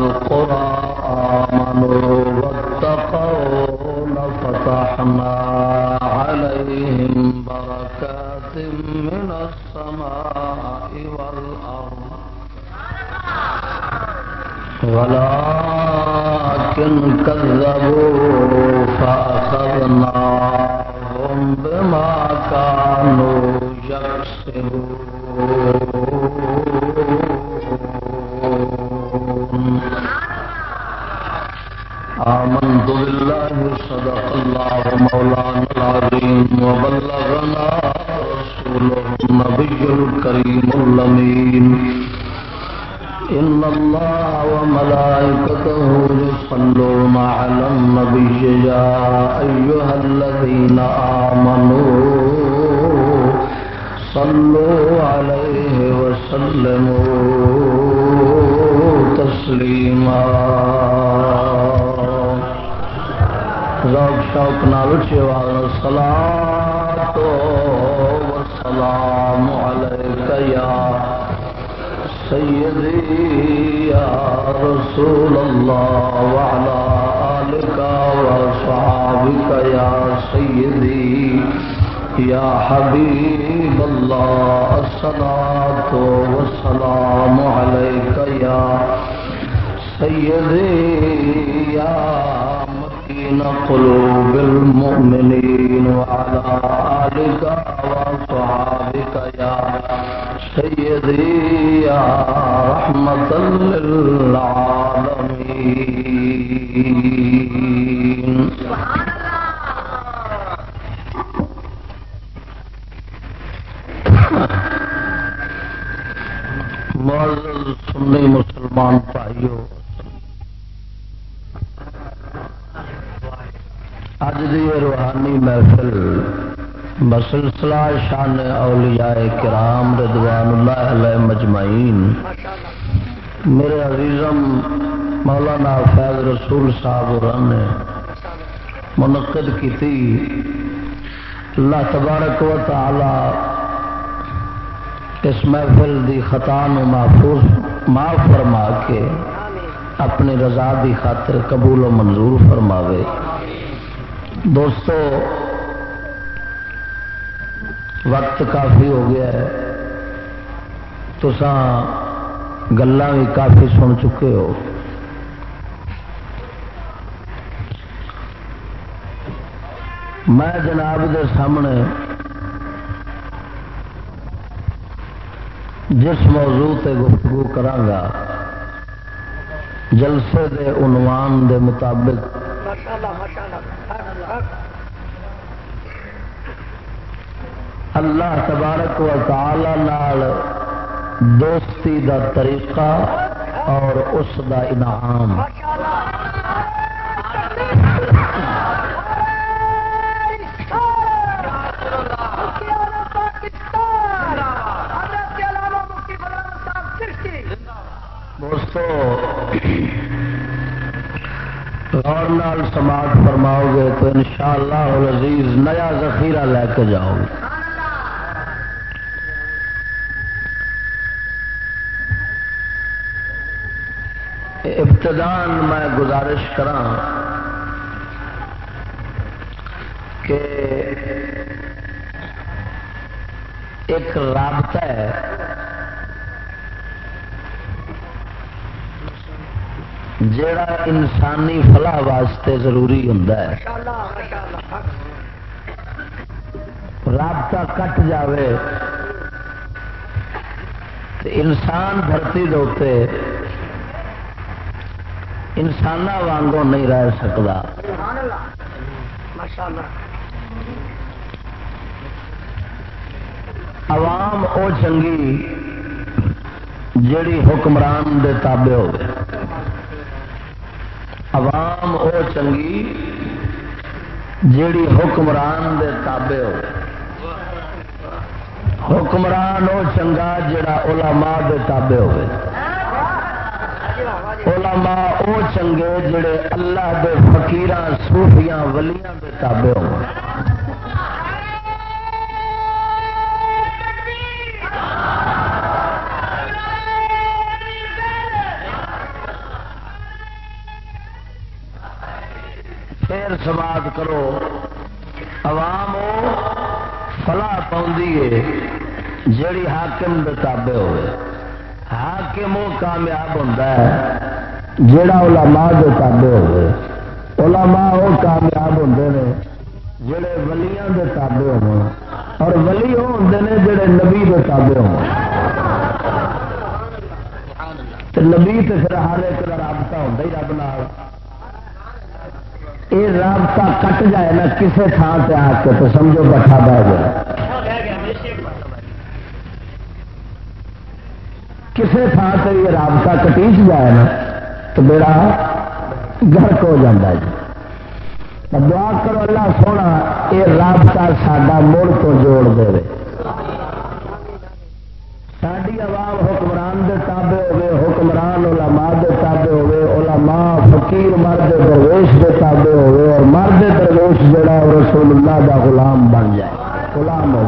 القرى آمنوا واتقوا لفتحنا عليهم بركات من السماء والأرض. ولكن كذبوا وعلى آلك وصحابك يا سيدي يا حبيب الله الصلاة والسلام عليك يا سيدي يا مكين قلوب المؤمنين وعلى آلك وصحابك يا سيدي يا رحمة للعالمين. معزز شان اولیاء کرام رضوان اللہ علیہ مجمعین میرے عزیزم مولانا فیض رسول صاحب اور نے منعقد کی تھی۔ اللہ تبارک و تعالی اس محفل دی خطا نو محفوظ معاف فرما کے اپنی رضا دی خاطر قبول و منظور فرماوے۔ دوستو، وقت کافی ہو گیا ہے۔ تو گلا بھی کافی سن چکے ہو۔ میں جناب دے سامنے جس موضوع تے گفتگو کرانگا، جلسے دے عنوان دے مطابق اللہ تبارک و تعالی نال دوستی دا طریقہ اور اس دا انعام۔ دوستو غور نال سماعت فرماؤ گے تو انشاءاللہ العزیز نیا ذخیرہ لے کے جاؤ گے۔ ابتدان میں گزارش کرا کہ ایک رابطہ ہے۔ جڑا انسانی فلاح واسطے ضروری ہوں رابطہ کٹ جاوے تو انسان دھرتی دے انسان وانگوں نہیں رہ سکتا عوام او چنگی جیڑی حکمران دے تابع ہوئے عوام او چنگی جیڑی حکمران دے تابع ہو۔ حکمران او چنگا جڑا علماء دے تابع ہوئے۔ علماء او چنگے جڑے اللہ دے فقیران صوفیاں، ولیاں دے تابع ہوئے شیر کرو۔ عوام فلاح پاؤں جیڑی حاکم دے تابع ہوئے۔ حاکم وہ کامیاب ہوتا ہے، جیڑا علماء دے تابع ہوئے۔ علماء وہ کامیاب ہوتے ہیں جڑے ولیاں دے تابع ہو اور ولی وہ ہوتے ہیں جڑے نبی دے تابع ہو نبی تو پھر ہر ایک رابطہ ہوتا ہی رب نال۔ یہ رابطہ کٹ جائے نا کسی تھان سے آ کے تو سمجھو بٹھا بہ جائے۔ کسی تھان سے یہ رابطہ کٹیچ جائے نا، تو میرا گرک ہو جاتا ہے۔ جی دعا کرو اللہ سونا یہ رابطہ سڈا مڑ تو جوڑ دے۔ ساری عوام حکمران دے تابے ہوئے حکمران علماء دے تابے ہوئے علماء فقیر مرد درویش دے تابے ہوئے اور مرد درویش جڑا رسول اللہ دا غلام بن جائے، غلام ہو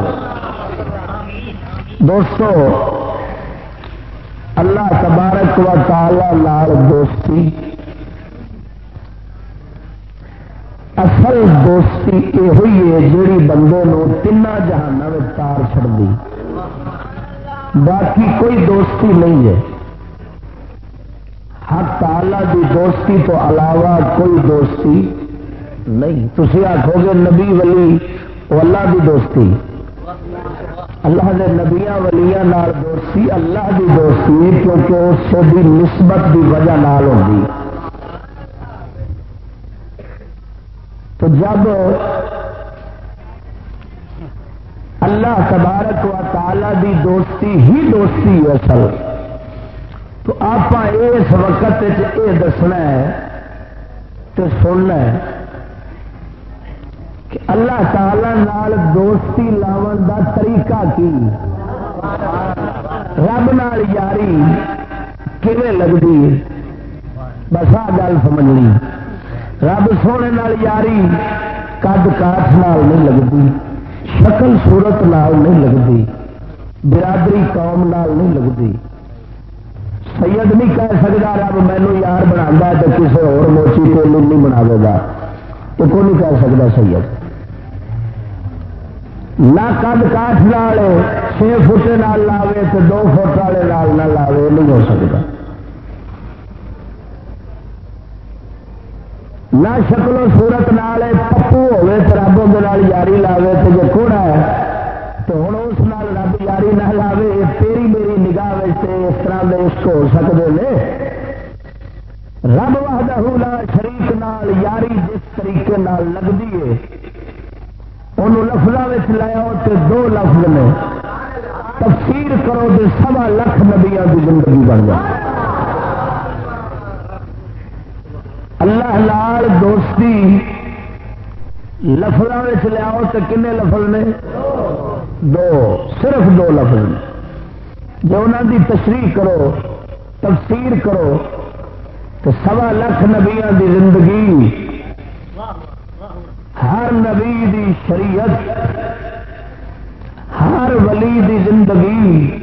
دوستو، اللہ تبارک و تعالی لال دوستی۔ اصل دوستی یہ ہوئی ہے جیڑی بندے نو تین جہانوں میں تار چڑتی باقی کوئی دوستی نہیں ہے۔ حق تعالی دی دوستی تو علاوہ کوئی دوستی نہیں۔ تھی آخو گے نبی ولی اللہ دی دوستی۔ اللہ کے نبیا ولیاں نال دوستی، اللہ دی دوستی کیونکہ اس دی نسبت دی وجہ نال ہوگی تو جب اللہ تبارک و تعالی دی دوستی ہی دوستی ہے اصل۔ تو آپ اس وقت یہ دسنا ہے تو سننا ہے کہ اللہ تعالی نال دوستی لاون دا طریقہ کی؟ رب نال یاری کیون لگتی بس آ گل سمجھنی رب سونے نال یاری کد کاٹ نال نہیں لگتی شکل صورت نال نہیں لگتی برادری قوم نال نہیں لگتی سید نہیں کہہ سکتا، رب مینو یار بنا تو کسی اور موچی کو نہیں بنا گا۔ تو کو نہیں کہہ سکتا سید؟ نہ کد کاٹ نال چھ فٹ لاوے تو دو فٹ والے نہ لاوے، نہیں ہو سکتا۔ نہ شکل و سورت نال پپو ہوے تو رب اندر یاری لاوے تو جی کوڑا ہے؟ تو ہوں اس رب یاری نہ لاوے تیری اس طرح کے اس ہو سکتے ہیں رب وحدہ لا نال یاری جس طریقے نال لگتی ہے، انہوں لفظوں لاؤ تو دو لفظ نے۔ تفسیر کرو تو سوا لکھ نبیا کی زندگی بن جائے۔ اللہ لال دوستی لفظ لیاؤ تو کن لفظ نے؟ دو، صرف دو لفظ نے۔ جو انہوں کی تشریح کرو، تفسیر کرو، تو سوا لکھ نبیا دی زندگی، ہر نبی دی شریعت، ہر ولی دی زندگی،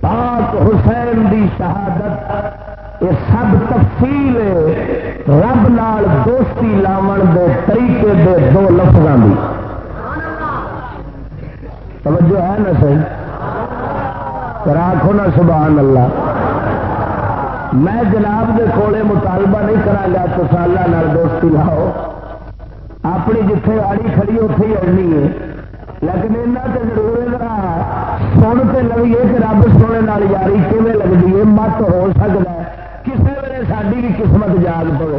پاک حسین دی شہادت، یہ سب تفصیل رب نال دوستی لاون دے طریقے دے دو لفظوں کی توجہ ہے نا صحیح؟ راکھو نا، سبحان اللہ۔ میں جناب دے کولے مطالبہ نہیں کرا گا تو سالہ نال دوستی لاؤ۔ اپنی جتھے آڑی کھڑی اتے ہی اڑنی ہے۔ لیکن یہاں تو ضرور ہے سن تو لگیے کہ رب سونے نال یاری کیون لگتی ہے، مت ہو سکتا ہے۔ کسی ویلے ساری بھی قسمت جاگ پڑے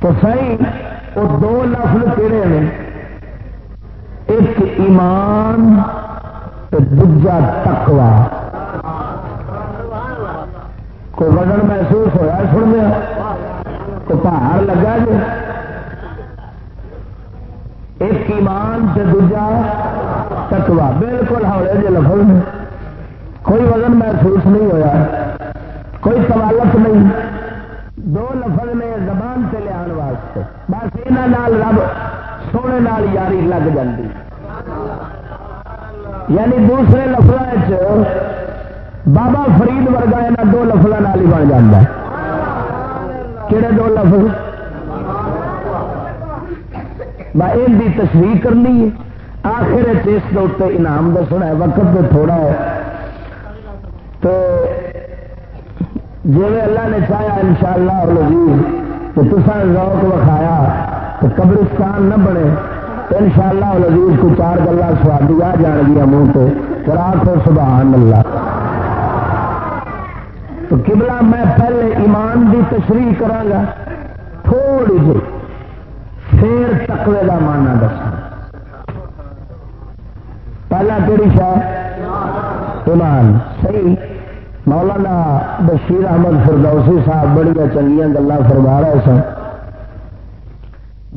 تو سی وہ دو لفظ کہڑے ہیں ایک ایمان دجا تکوا کوئی وزن محسوس ہوا سن میں کوئی پہاڑ لگا جی؟ ایک ایمان سے دوجا تکوا بالکل ہولے جی لفظ میں کوئی وزن محسوس نہیں ہوا کوئی سوالت نہیں۔ دو لفظ نے زبان سے لیا واسطے۔ بس یہاں رب سونے نال یاری لگ جاتی یعنی دوسرے لفظ بابا فرید ورگا یہاں دو لفظوں ہی بن جا کہڑے دو لفظ؟ ان کی تشریح کرنی ہے۔ آخر اس کے انعام دسنا ہے، وقت تو تھوڑا ہے۔ تو جی اللہ نے چاہیا ان شاء اللہ لذیذ تو تصا روک وکھایا۔ تو قبرستان نہ بنے تو ان شاء اللہ لذیذ کو چار گلا سوادی آ جان گیا منہ سے کرا کو سبحان اللہ تو قبلہ میں پہلے ایمان دی تشریح کرا تھوڑی جی پھر تقوی کا مانا دسا پہلا کہڑی شاید ایمان۔ صحیح، مولانا بشیر احمد فردوسی صاحب بڑی چنگیا گلا فرما رہے سن۔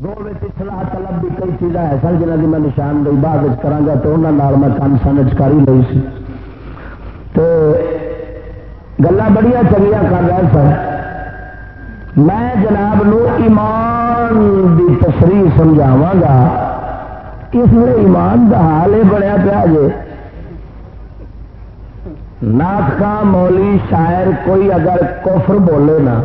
دو سلاح طلب بھی کئی چیزاں ایسا جنہ کی میں نشاندہی بعد کرا تو انہوں میں کم سمجھ کر ہی لئی سی۔ تو گلا بڑی چنگیا کر رہے سن میں جناب نو ایمان دی تشریح سمجھاوا گا۔ اس لیے ایمان کا حال یہ بنیا پیا جی نات کا مولی شاعر کوئی اگر کفر بولے نا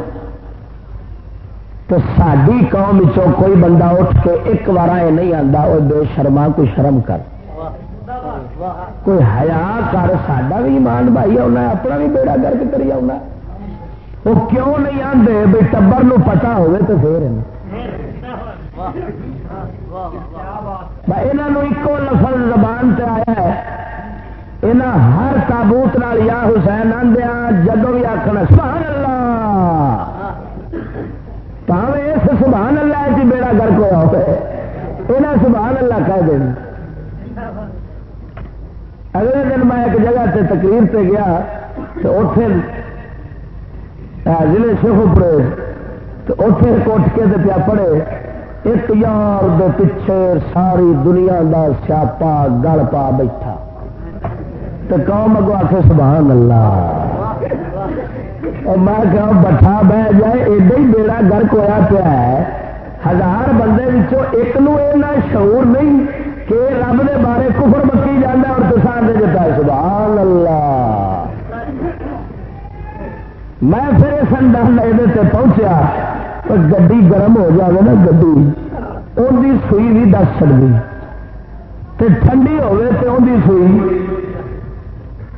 تو ساری قوم چو کوئی بندہ اٹھ کے ایک بار یہ نہیں آتا وہ بے شرما، کوئی شرم کر۔ کوئی ہیا کر، ساڈا بھی ایمان بھائی آنا اپنا بھی بیڑا گرک کری آنا وہ کیوں نہیں آتے بھائی ٹبر نو پتا ہوئے تو پھر یہاں ایک لفظ زبان سے آیا ہے۔ یہاں ہر تابوت یا حسین آدھا جدو بھی آخر سبحان اللہ! پاوے اس سبحان اللہ کی بیڑا گرک ہوا ہوئے یہاں سبحان اللہ کہہ دیں اگلے دن میں ایک جگہ سے تقریر سے گیا تو اتے ضلع شیخ تو اتے کوٹ کے پیا پڑے ایک یار دے پیچھے ساری دنیا دا سیاپا گل پا بیٹھا۔ تو قوم اگو آخ سبحان اللہ۔ اور میں کہ بٹھا بہ جائے ایڈا ہی بیڑا گرک ہوا پیا ہے۔ ہزار بندے ایک نو شعور نہیں کہ رب دے بارے کفر بکی جانا اور کسان دے دیتا ہے۔ سبحان اللہ۔ میں پھر اس انداز یہ پہنچیا تو گڈی گرم ہو جائے نا گڈی۔ ان کی سوئی بھی دس چڑی ٹھنڈی ہوے تو ان کی سوئی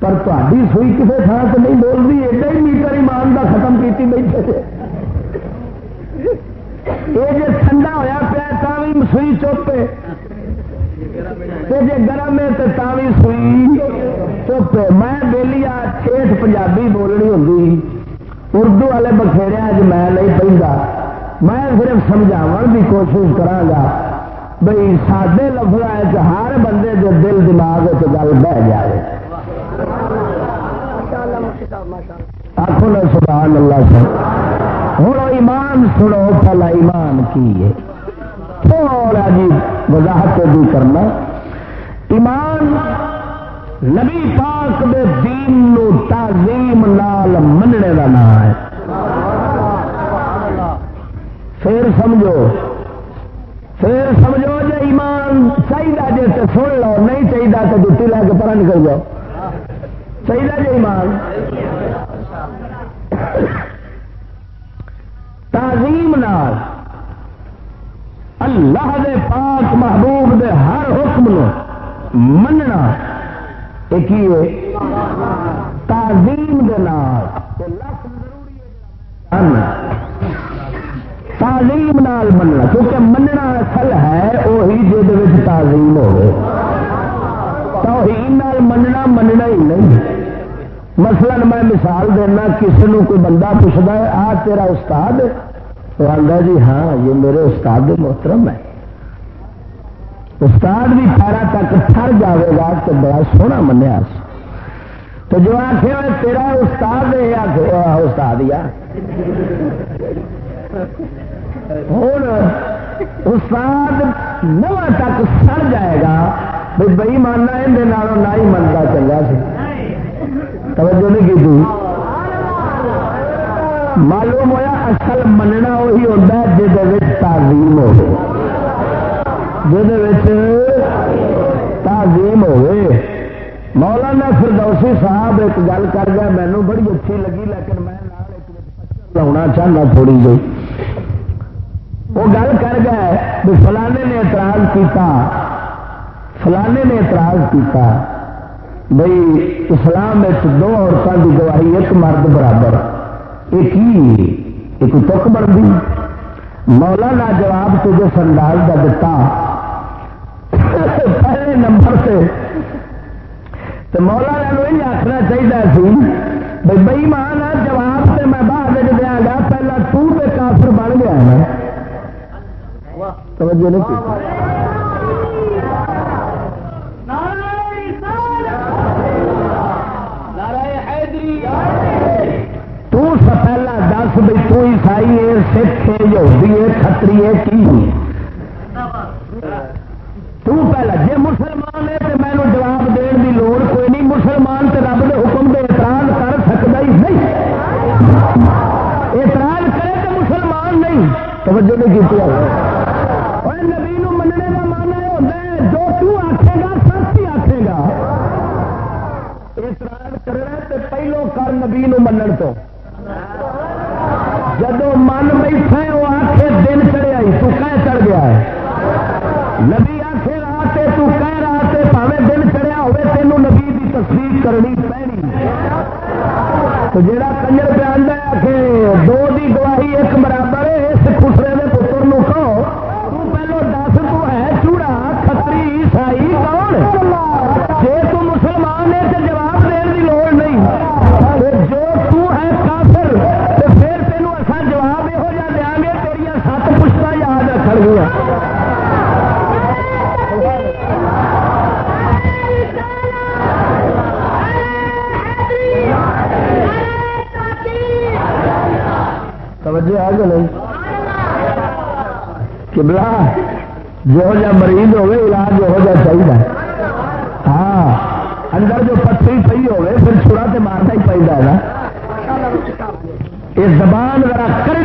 پر تاری سوئی کسی تھان سے نہیں بولتی ایڈا ہی میٹر ایمان کا ختم کی بیٹھے یہ جی ٹھنڈا ہوا پیا بھی سوئی چوپے۔ جی گرم ہے تو بھی سوئی چوپے۔ میں بہلی آ ٹھیک پنجابی بولنی ہوں اردو والے بخیرے اج میں نہیں پہنتا میں صرف سمجھاو کی کوشش کرا بھائی سادے لفظ ہر بندے کے دل دماغ گل بہ جائے آخو نا سبحان اللہ سے۔ ہوں، ایمان سنو، پہلا ایمان کی ہے؟ تھوڑا جی وضاحت بھی کرنا۔ ایمان نبی پاک دے دین نو تعظیم نال مننے کا نام ہے۔ پھر سمجھو پھر سمجھو جی ایمان چاہیے جی تو سن لو، نہیں چاہیے تو جتی لے کے پرا نکل جاؤ۔ چاہیے جی ایمان؟ تعظیم نال اللہ دے پاک محبوب دے ہر حکم نو مننا ایک تعظیم دے نال تعلیم نال مننا، کیونکہ مننا اصل ہے وہی جہد تعظیم ہوگی توہین مننا مننا ہی نہیں۔ مثلا میں مثال دینا، کسی نے کوئی بندہ پوچھتا ہے، آ تیرا استاد؟ تو آتا جی ہاں یہ میرے استاد محترم ہے استاد بھی پیرا تک تھر جاوے گا تو بڑا سونا منیا تو جو آخر تیرا استاد ہے استاد یا ہوں استاد نو تک سڑ جائے گا بھائی بئی ماننا اندر نہ ہی منتا چنگا سی۔ توجہ نہیں کی تھی۔ معلوم ہوا اصل مننا وہی ہوتا ہے جہد تعظیم ہو تعظیم ہوئے۔ مولانا فردوسی صاحب ایک گل کر گیا مینو بڑی اچھی لگی، لیکن میں لاؤنا چاہنا تھوڑی جی وہ گل کر گئے بھی فلانے نے اعتراض کیتا، فلانے نے اعتراض کیتا۔ بھائی اسلام دو عورتوں کی گواہی ایک مرد برابر۔ ایک ہی۔ ایک تک بنتی مولا کا جواب تجھے انداز کا دتا۔ پہلے نمبر سے۔ تو مولا نے یہ آخنا چاہیے سی بھائی بئی مان جواب سے میں بعد دیا گا، پہلا تو کافر بن گیا ہے۔ توجہ نہیں پہلا دس بھی تو عیسائی ہے سکھ ہے، کی؟ تو پہلا جی مسلمان ہے تو مینو جواب دین کی لوڑ کوئی نہیں، مسلمان تو رب کے حکم کے اعتراض کر سکتا ہی نہیں۔ اعتراض کرے تو مسلمان نہیں۔ توجہ نہیں کی نبی مننے کا مانا یہ ہوتا ہے، جو تو آخے گا سچ ہی آخے گا۔ اعتراض کرنا تو پہلو کر نبی منن تو۔ جدو من بیٹھا ہے، وہ آخے دن چڑھیا تو کہہ چڑھ گیا ہے۔ نبی آخے رات تو کہہ رہا پاوے دن چڑھیا ہوئے، تینوں نبی کی تصدیق کرنی پینی۔ تو جڑا کنجر پہ آدھا ہے کہ دو دی دو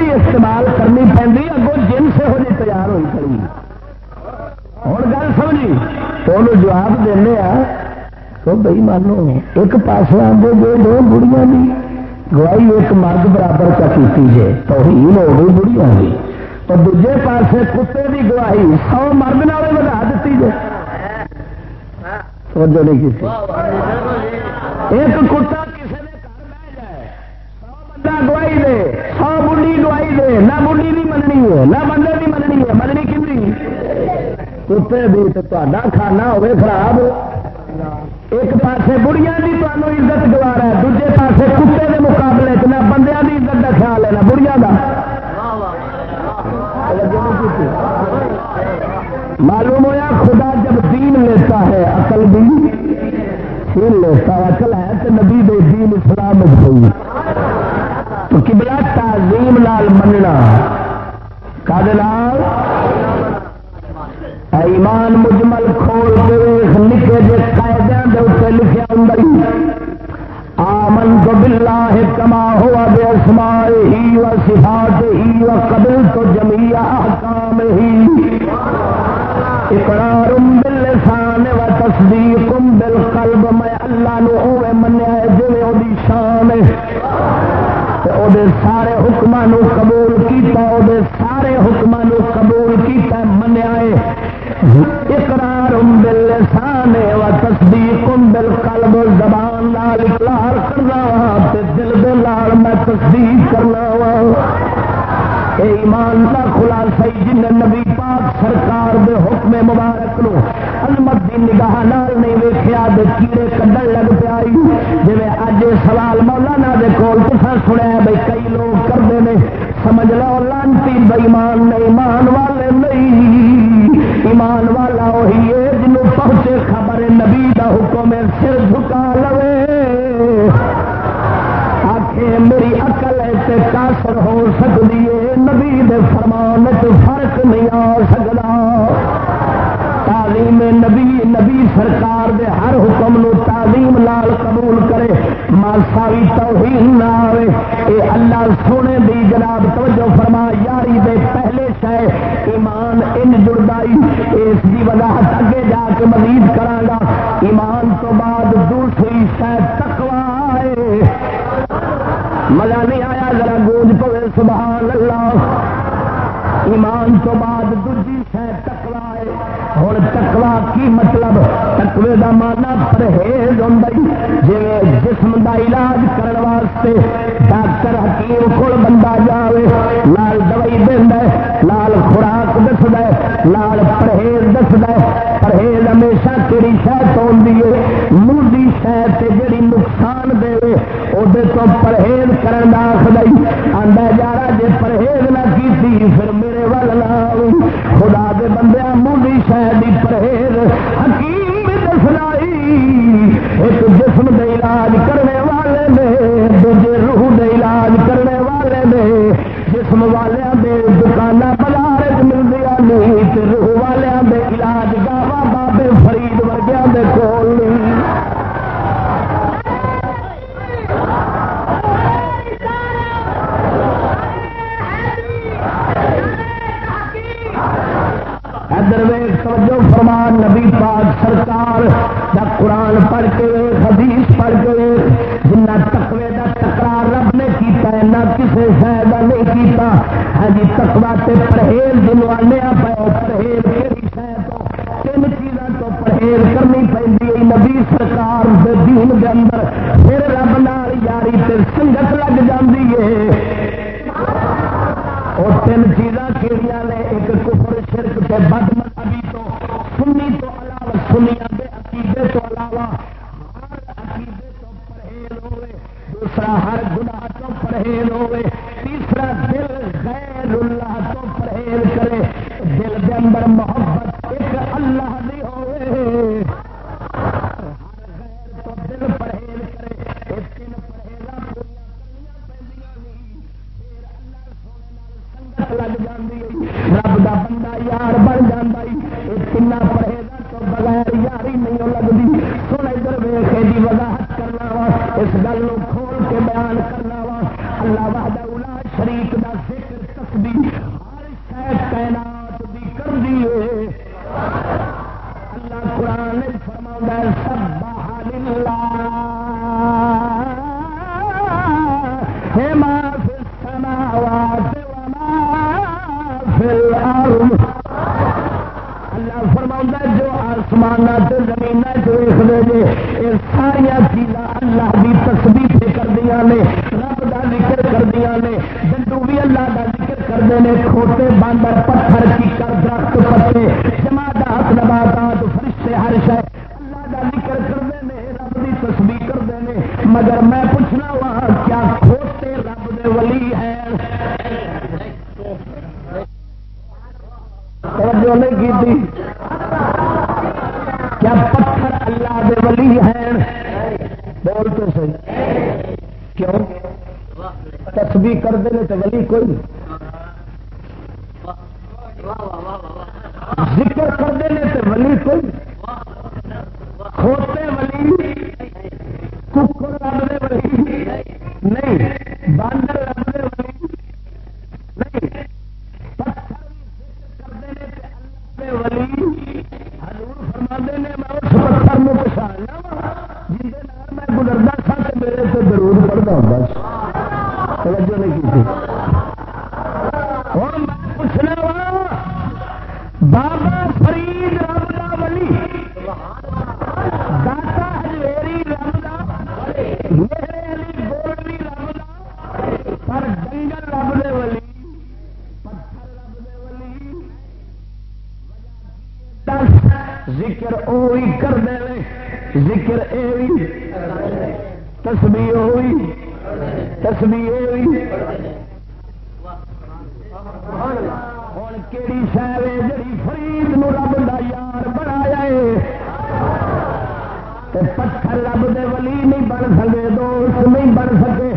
ذرا استعمال کرنی پی اگوں جن سے ہو جی تیار ہوئی کھڑی ہوں گل سمجھی، تو انہوں جواب دینا تو بھائی مانو، ایک پاس آدھے جو دو بڑیاں کی گواہی ایک مرد برابر کا کی جائے تو ہی ہو گئی بڑیاں کی تو دوجے پاس کتے کی گواہی سو مرد نہ بنا دیتی جائے توجہ نہیں کی ایک کتا گوائی دے، سو بڑھی گوائی دے، نہ بڑھی نہیں مننی ہے، نہ بندے نہیں مننی ہے، مننی کتنی کتے بھی تو کھانا ہوے خراب۔ ایک پاسے بڑھیا کی تمہیں عزت گوارا ہے، دوجے پاسے کتے کے مقابلے نہ بندیا کی عزت کا خیال ہے، نہ بڑھیا کا معلوم ہوا خدا جب دین لیتا ہے اقل بھی چھین لیتا ہے اقل ہے تو نبی دے دین اسلام ہوئی۔ تو کبلا تعظیم لال مننا۔ کا ایمان مجمل کھول کے ویخ نکے جے قائدے دے اتنے لکھے اندر۔ آمن تو بلا ہے کما ہوا بے اسماء ہی و صفات ہی و قبل تو جمیع احکام ہی۔ اقرار باللسان و تصدیق بالقلب، میں اللہ نو ہوئے منیا ہے جو شان ہے۔ سارے حکمان قبول کیتا دے سارے حکمان قبول کیتا منیا اقرار باللسان و تصدیق بل بالقلب زبان لال اقرار کرنا وا دل دے لال میں تصدیق کرنا وا۔ ایمان کا خلاصہ جن نبی پاک سرکار دے حکم مبارک نو عظمت دی نگاہ نال نہیں ویکھیا دے کیڑے کڈن لگ پیا جی اج سوال مولانا دے کول تسا سنیا بھائی کئی لوگ کرتے ہیں سمجھ لو لانتی بےمان نہیں ایمان والے نہیں۔ ایمان والا وہی ہے جنوں پہنچے خبر نبی دا حکم سر جھکا لوے۔ آخے میری اقل ہے کافر ہو سکتی ہے۔ فرمان فرق نہیں آ سکتا تعلیم نبی نبی سرکار دے ہر حکم نو تعلیم لال قبول کرے ماسا بھی توہین نہ آئے اے اللہ سونے دی جناب توجہ فرما، یاری دے پہلے شہ ایمان ان جڑائی اس کی وضاحت اگے جا کے مزید کرا ایمان تو بعد دوسری شہ تکوا ہے مزہ نہیں آیا، ذرا گونج پوے، سبحان اللہ۔ ایمان تو بعد دوجی شہ تکوا ہے۔ ہر تکوا کی مطلب تکوے کا مانا پرہیز ہوں جی جسم کا علاج کرنے واسطے ڈاکٹر حکیم کو بندہ جائے لال دوائی دینا لال خوراک دسد لال پرہیز دسد پرہیز ہمیشہ کہڑی شہ تو منہ کی شہ جڑی نقصان ہے تو پرہیز کرنا آخر آدھا یار جی پرہیز نہ کی پھر میرے ول لاؤ خدا دے بندے مولی شہر پرہیز حکیم دسلائی ایک جسم دے علاج کرنے والے نے، دوجے روح دے علاج کرنے والے نے۔ جسم والے دے دکان بازار ملتی نہیں روح والے دے علاج گاوا بابے فرید ورگیا دے کول نہیں پرہیز دلوانے ذکر وہی کر دے ذکر یہ تسبیح ہوئی۔ تسبیح ہوئی۔ ہوں کہڑی شہر ہے جی فرید نو رب دا یار بنایا ہے۔ پتھر رب دے ولی نہیں بن سکے، دوست نہیں بن سکے۔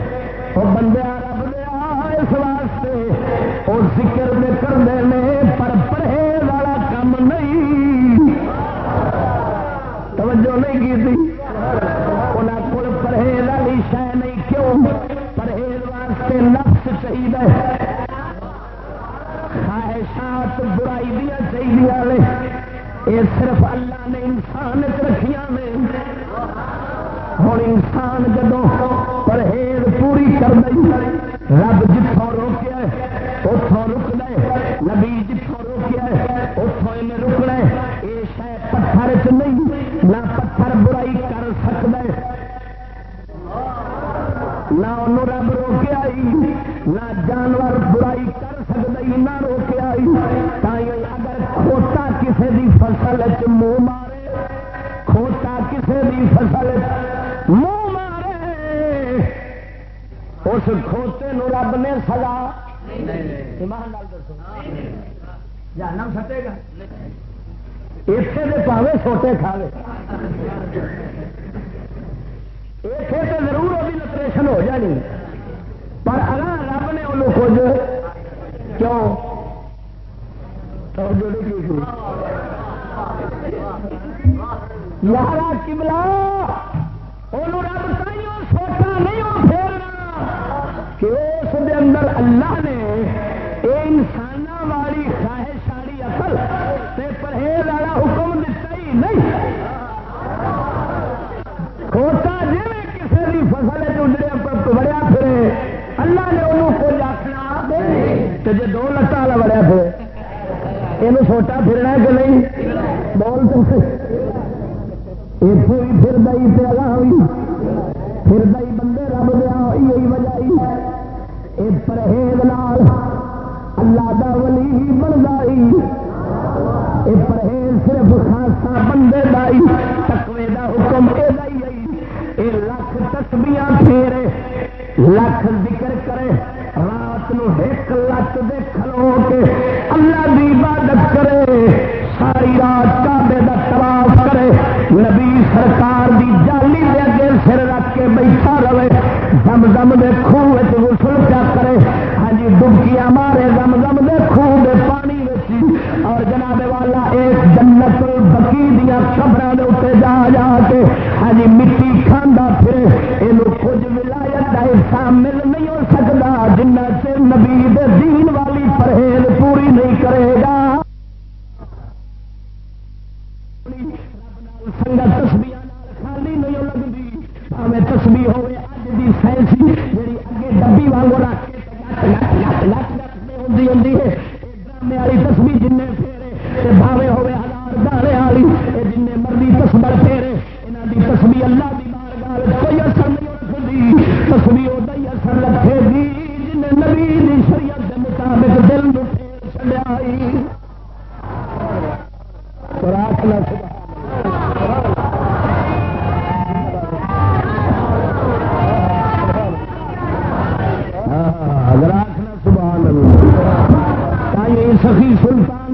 وہ بندے چیزاں یہ صرف اللہ نے انسان رکھیاں میں ہوں انسان جدو پرہیز پوری کر دیں سخی سلطان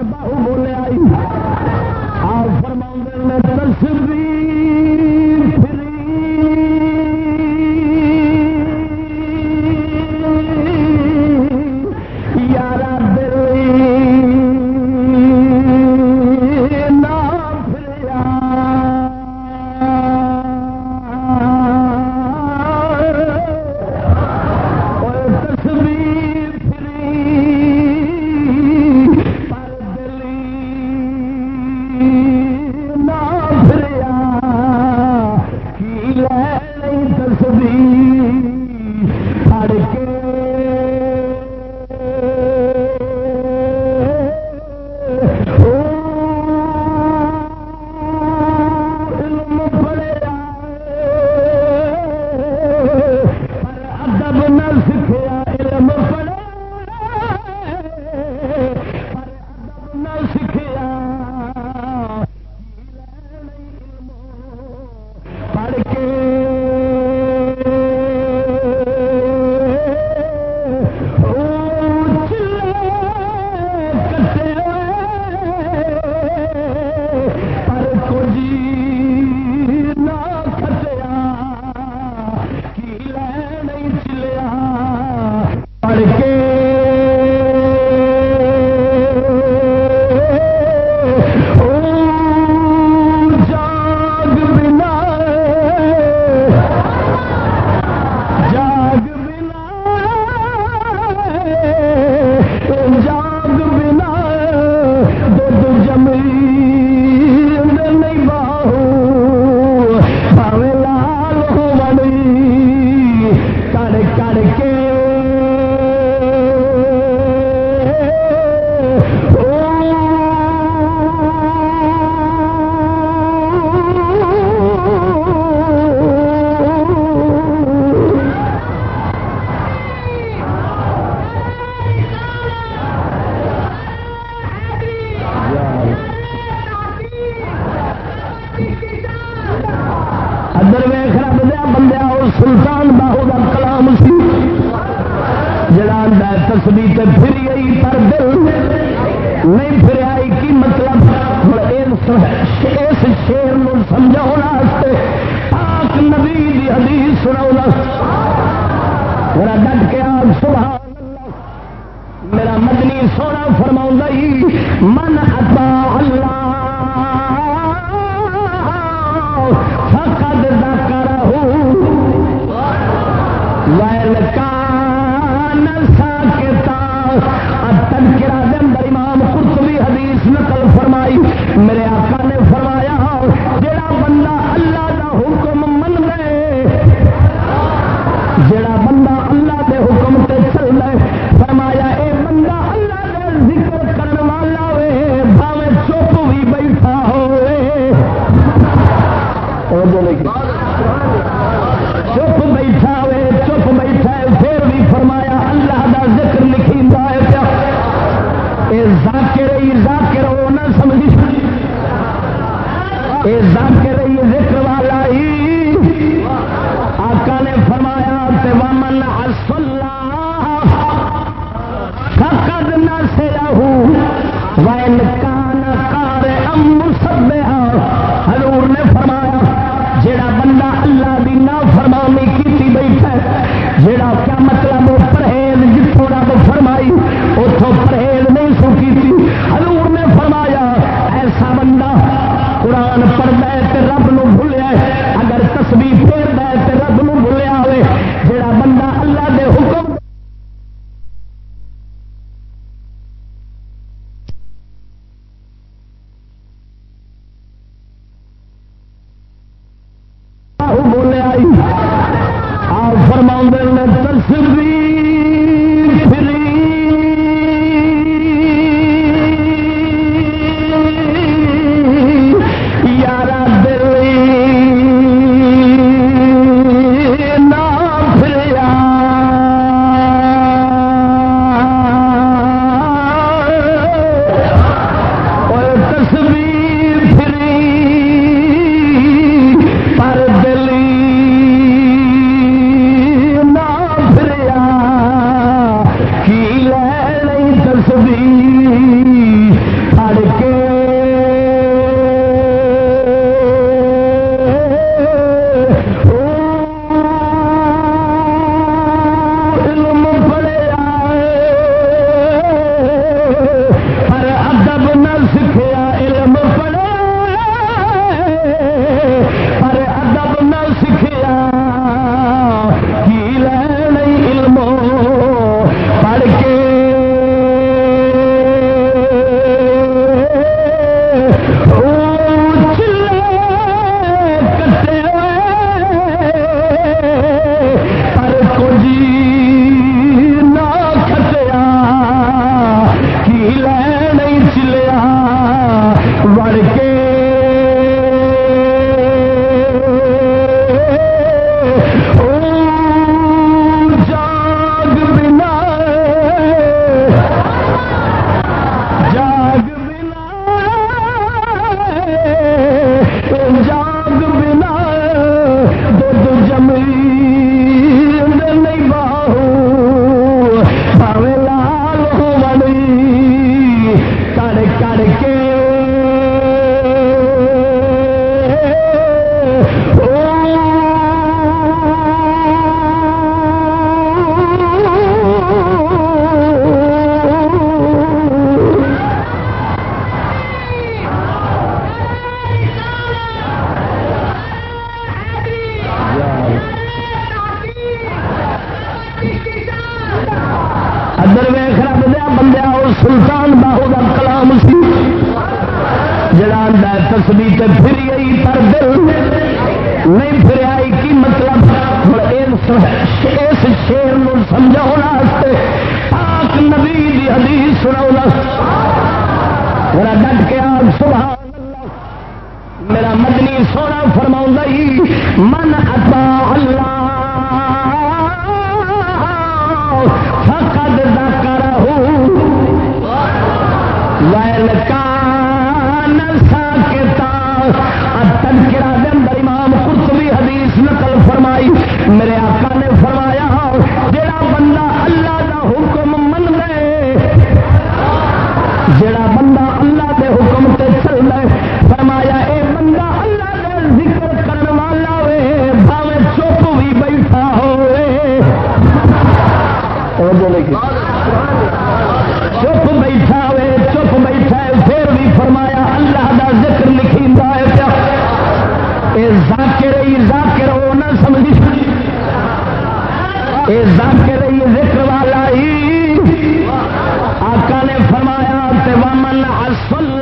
ومن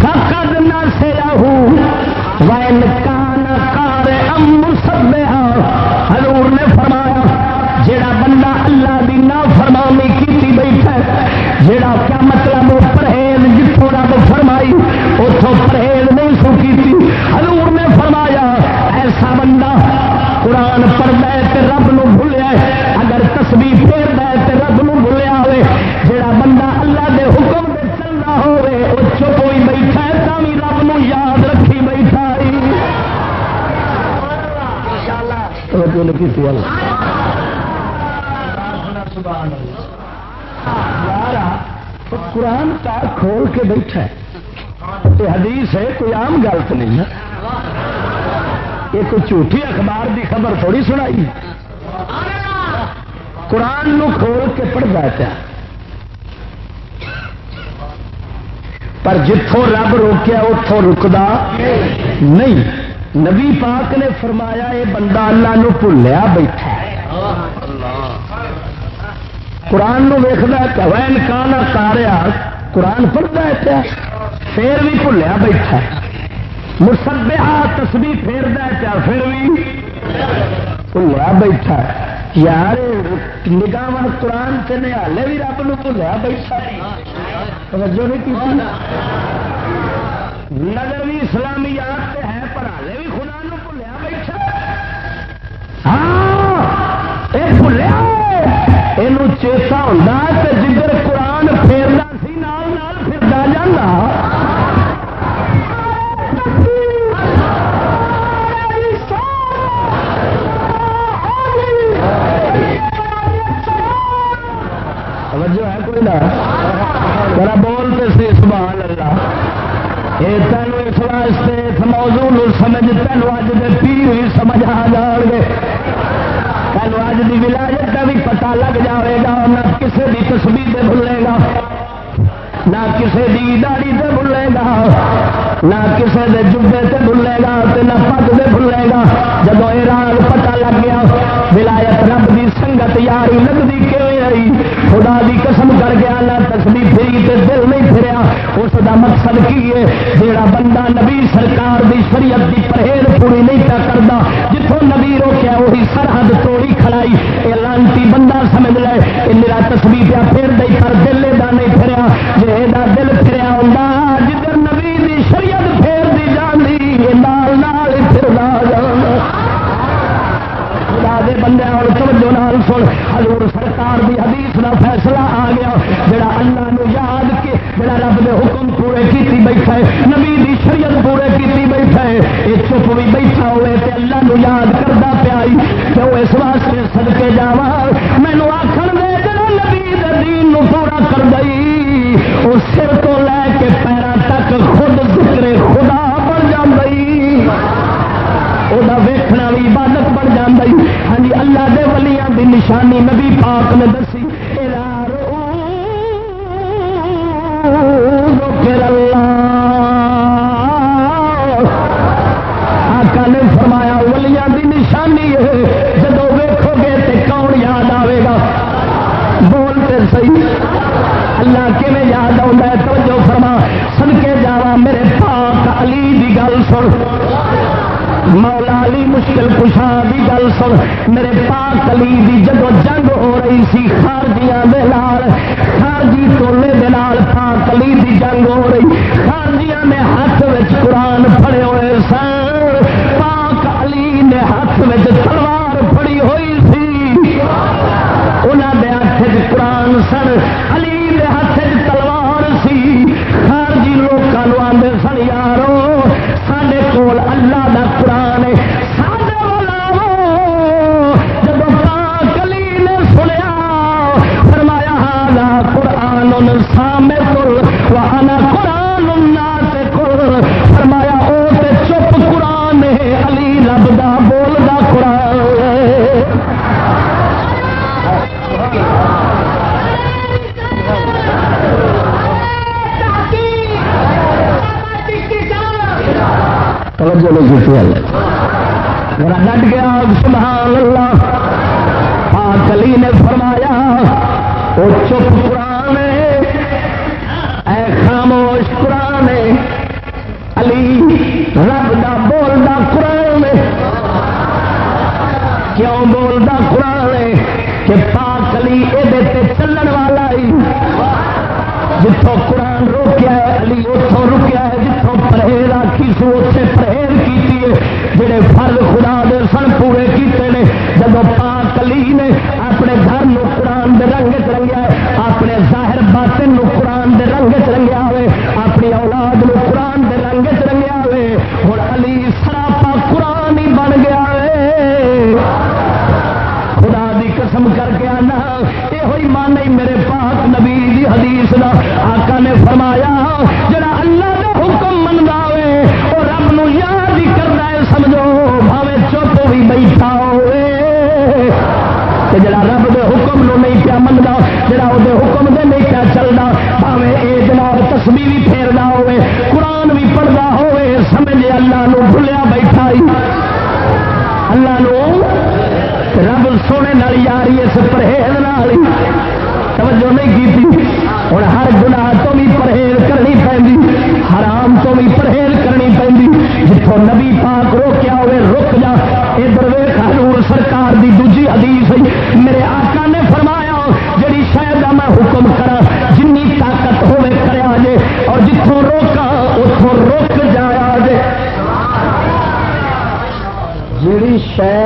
فقد نہ سے رہو وین کا کے بیٹھا ہے۔ یہ حدیث ہے، کوئی عام گل تو نہیں ہے یہ کوئی جھوٹھی اخبار دی خبر تھوڑی سنائی۔ قرآن نو کھول کے پڑھتا پیا۔ پر جتوں رب روکیا اتوں رکدا نہیں۔ نبی پاک نے فرمایا یہ بندہ اللہ نو بھولیا بیٹھا قرآن نو ویخنا وین کان کاریا قرآن پڑھتا ہے پیا پھر بھی بھولیا بیٹھا ہے۔ مسبیا تسبی پھیرتا ہے پیا پھر بھی بھولیا بیٹھا یار نگاہ قرآن سے نہالے بھی رب نو بھولیا بیٹھا توجہ نہیں کی نظر بھی اسلامی یاد سے ذرا بولتے سی، سبحان اللہ۔ یہ تینوں اس واسطے اس موضوع سمجھ تینوں اج دے پیر بھی سمجھ آ جان گے۔ تینوں اج دی ولایت کا بھی پتہ لگ جائے گا، نہ کسی دی تصویر سے بھولے گا، نہ کسی دی داڑی سے بھولے گا، نہ کسی دے جبے سے بھولے گا تے نہ پگ سے بھولے گا۔ جب یہ راگ پتہ لگ گیا، ولایت رب دی سنگت یاری لگتی کیوں آئی۔ خدا دی قسم کر گیا نہ تسبی پھری تے دل نہیں پھریا۔ اس دا مقصد کی ہے؟ جیڑا بندہ نبی سرکار دی شریعت دی پرہیز پوری نہیں پیا کرتا جتوں نبی روکیا وہی سرحد توڑی کھڑائی۔ یہ لانتی بندہ سمجھ لے یہ میرا تسبی پیا پھر دے پر دل دا نہیں پھریا۔ جی یہ دل پھریا ہوں جدھر نبی دی شریعت پھیر دی جانی نال نال پھردا جانا خدا دے بندے اور توجہ نال سن۔ حضور دا فیصلہ آ گیا۔ جڑا اللہ نو یاد کے جڑا رب دے حکم پورے کیتی بیٹھا ہے، نبی دی شریعت پورے کیتی بیٹھا ہے، یہ چپ بھی بیٹھا ہوئے تے اللہ نو یاد کردا پیائی کہ وہ اس واسطے صدقے جاواں۔ مینوں آکھن دے، جڑا نبی دے دین نو پورا کر گئی وہ سر تو لے کے پیروں تک خود ذکر خدا بن جاندئی وہ ویکھنا بھی عبادت بن جاندئی ہاں جی اللہ دے ولیاں دی نشانی نبی پاک نے دسی۔ آقا نے فرمایا، ولیاں دی نشانی ہے۔ جب ویکھو گے تے کون یاد آئے گا؟ بولتے صحیح۔ اللہ کیون یاد آتا ہے؟ توجہ فرما۔ سدکے جاوا میرے پاک علی دی گل سن۔ مولا علی مشکل کشا دی گل سن۔ میرے پاک علی دی جدو جنگ ہو رہی سی، خارجیاں دے لال خارجی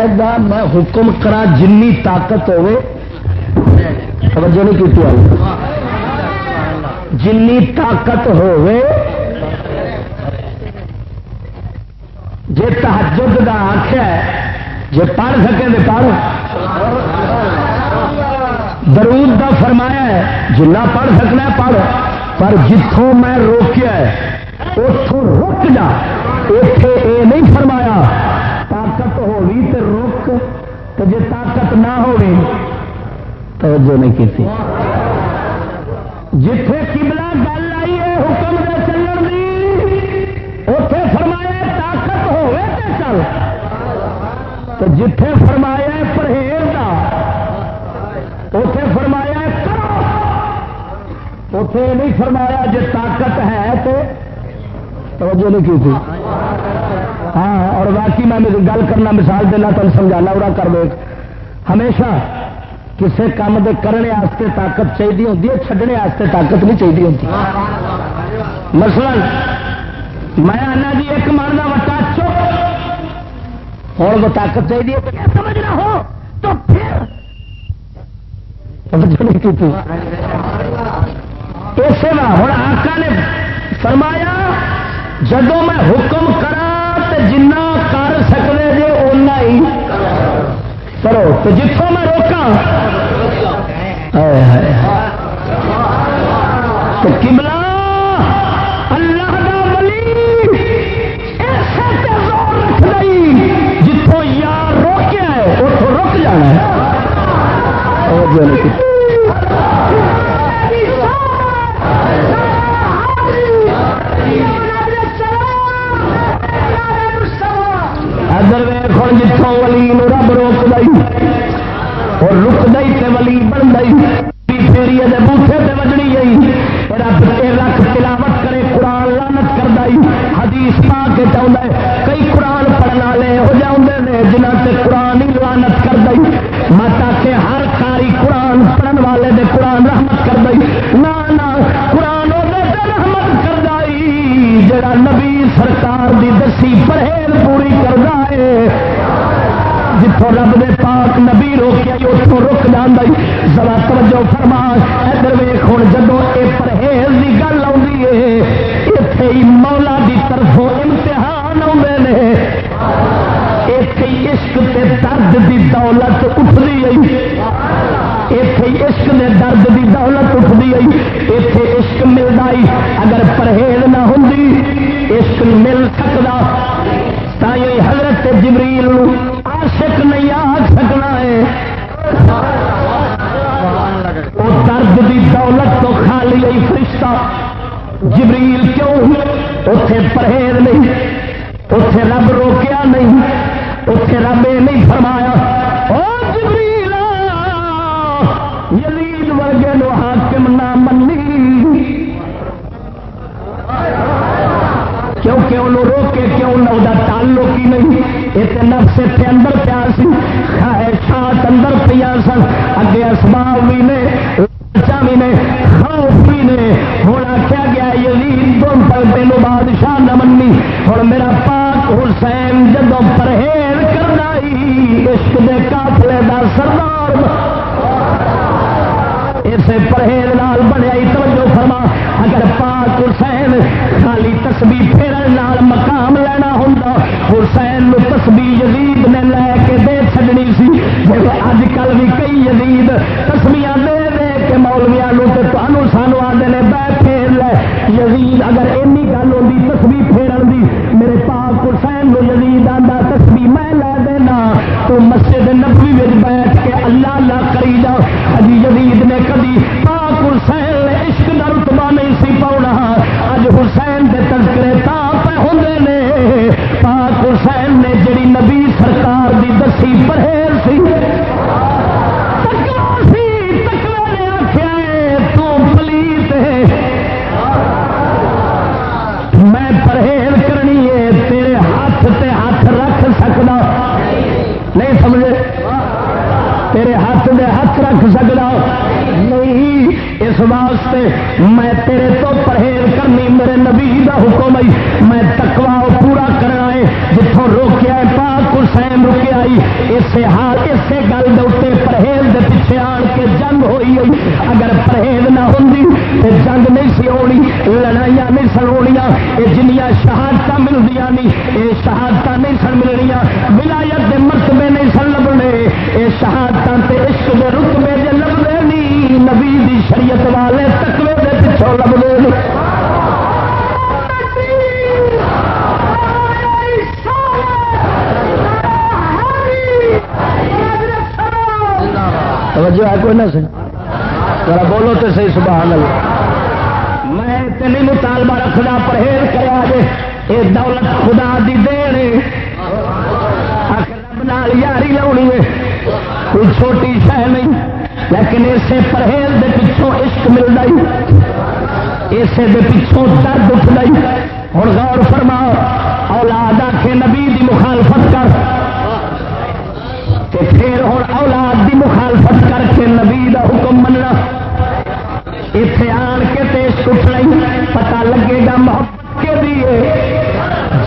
شاید میں حکم کرا جن طاقت ہوے توجہ نہیں کی جن طاقت ہوے جی تحجد کا آخیا جی پڑھ سکے تو پڑھ۔ درود کا فرمایا ہے جنا پڑھ سکنا پڑھ۔ پر جتوں میں روکیا اتوں رک جا۔ اتے یہ نہیں فرمایا۔ تو تو جی طاقت نہ ہوگی توجہ نہیں کی جتھے کبلا گل آئی ہے، حکم دے چلن دی اتے فرمایا طاقت ہوے تے چل۔ تو جتھے فرمایا پرہیز کا اتے فرمایا کرو۔ اتے نہیں فرمایا جی طاقت ہے تو توجہ نہیں کی تھی۔ میں گل کرنا مثال دینا تم سمجھانا اڑا کر دے ہمیشہ کسی کام کے کرنے واسطے طاقت چاہیے ہوتی ہے چڈنے واسطے طاقت نہیں چاہیے ہوتی مثلا میں آنا جی ایک من کا وٹا چپ ہوں وہ طاقت چاہیے سمجھنا ہو؟ تو پھر اسے نہ ہوں آقا نے فرمایا جدو میں حکم کرا تو جنا اُنہ کرو تو جتوں میں روکا تو کملا اللہ کا ولی رکھ رہی جتوں یار روکیا ہے اتوں رک جانا ہے ادھر ویخ جتوں ولی رب روک دئی اور رک دئی تے ولی بن گئی فیری بوٹے سے وجنی گئی رب کے رکھ تلاوت کرے، قرآن لانت کر دئی حدیث پا کے چاہتا ہے۔ کئی قرآن پڑھنے والے ہو جاتے ہیں جنہ سے قرآن ہی لانت کر دئی مت کے ہر کاری قرآن پڑھن والے دے قرآن رحمت کر دئی نہ جڑا نبی سرکار دی دسی پرہیز پوری کرتا ہے جتوں رب دے پاک نبی روکیا اتوں رک جانا ذرا توجہ فرما، ادھر ویخ ہوں جدو یہ پرہیز کی گل آئی ہے اتے ہی مولا دی طرفوں امتحان آتے ہیں اتے عشق تے درد دی دولت اٹھتی گئی اتے عشق دے درد دی دولت اٹھتی گئی اتے عشق ملتا اگر پرہیز نہ ہوں عشق مل سکتا تھی حضرت جبریل عاشق نہیں آ سکنا ہے۔ وہ درد دی دولت تو خالی آئی فرشتہ۔ جبریل کیوں اتے پرہیز نہیں اتے رب روکیا نہیں اتے رب یہ نہیں فرمایا۔ اگر پرہیز نہ ہوں جنگ نہیں سی ہونی، لڑائیاں نہیں سن ہونیا یہ جنیا شہادت ملدیا نہیں یہ شہادت نہیں سن ملنیا ولایت کے مرتبے نہیں سن لبنے یہ شہادت عشق کے رتبے جی لبنے نہیں نبی دی شریعت والے تکوے کے پچھوں لبنے نہیں توجہ ہے کوئی نہ سی ذرا بولو تو صحیح، سبحان اللہ۔ میں اتنی مطالبہ رکھنا پرہیز کرا دے یہ دولت خدا دی دے رب نال یاری لاؤنی ہے۔ کوئی چھوٹی شہ نہیں، لیکن اسے پرہیز دے پچھوں عشق مل رہی اسے دے پچھوں درد اٹھ رہی ہوں غور فرما، اولاد آ کے نبی دی مخالفت کر۔ اولاد دی مخالفت کر کے نبی دا حکم مننا۔ اتے آن کے تیز اٹھ رہی پتا لگے گا محبت کے لیے۔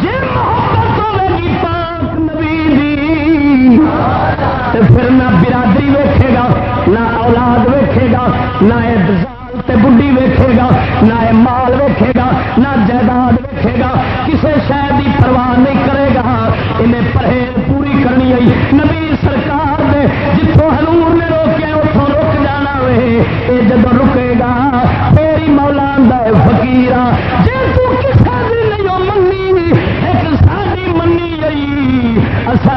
جی محبت ہوے گی پاک نبی دی۔ تو پھر نہ برادری ویکھے گا، نہ اولاد ویکھے گا، نہ تے بڈی ویکھے گا، نہ مال ویکھے گا، نہ جائیداد ویکھے گا۔ کسی شہر کی پرواہ نہیں کرے گا۔ انہیں پرہیز پوری کرنی آئی۔ نبی سرکار دے جتوں ہلور نے روکیا اتوں رک جانا وے یہ جب رکے گا میری مولا فکیر جی نہیں ایک ساری منی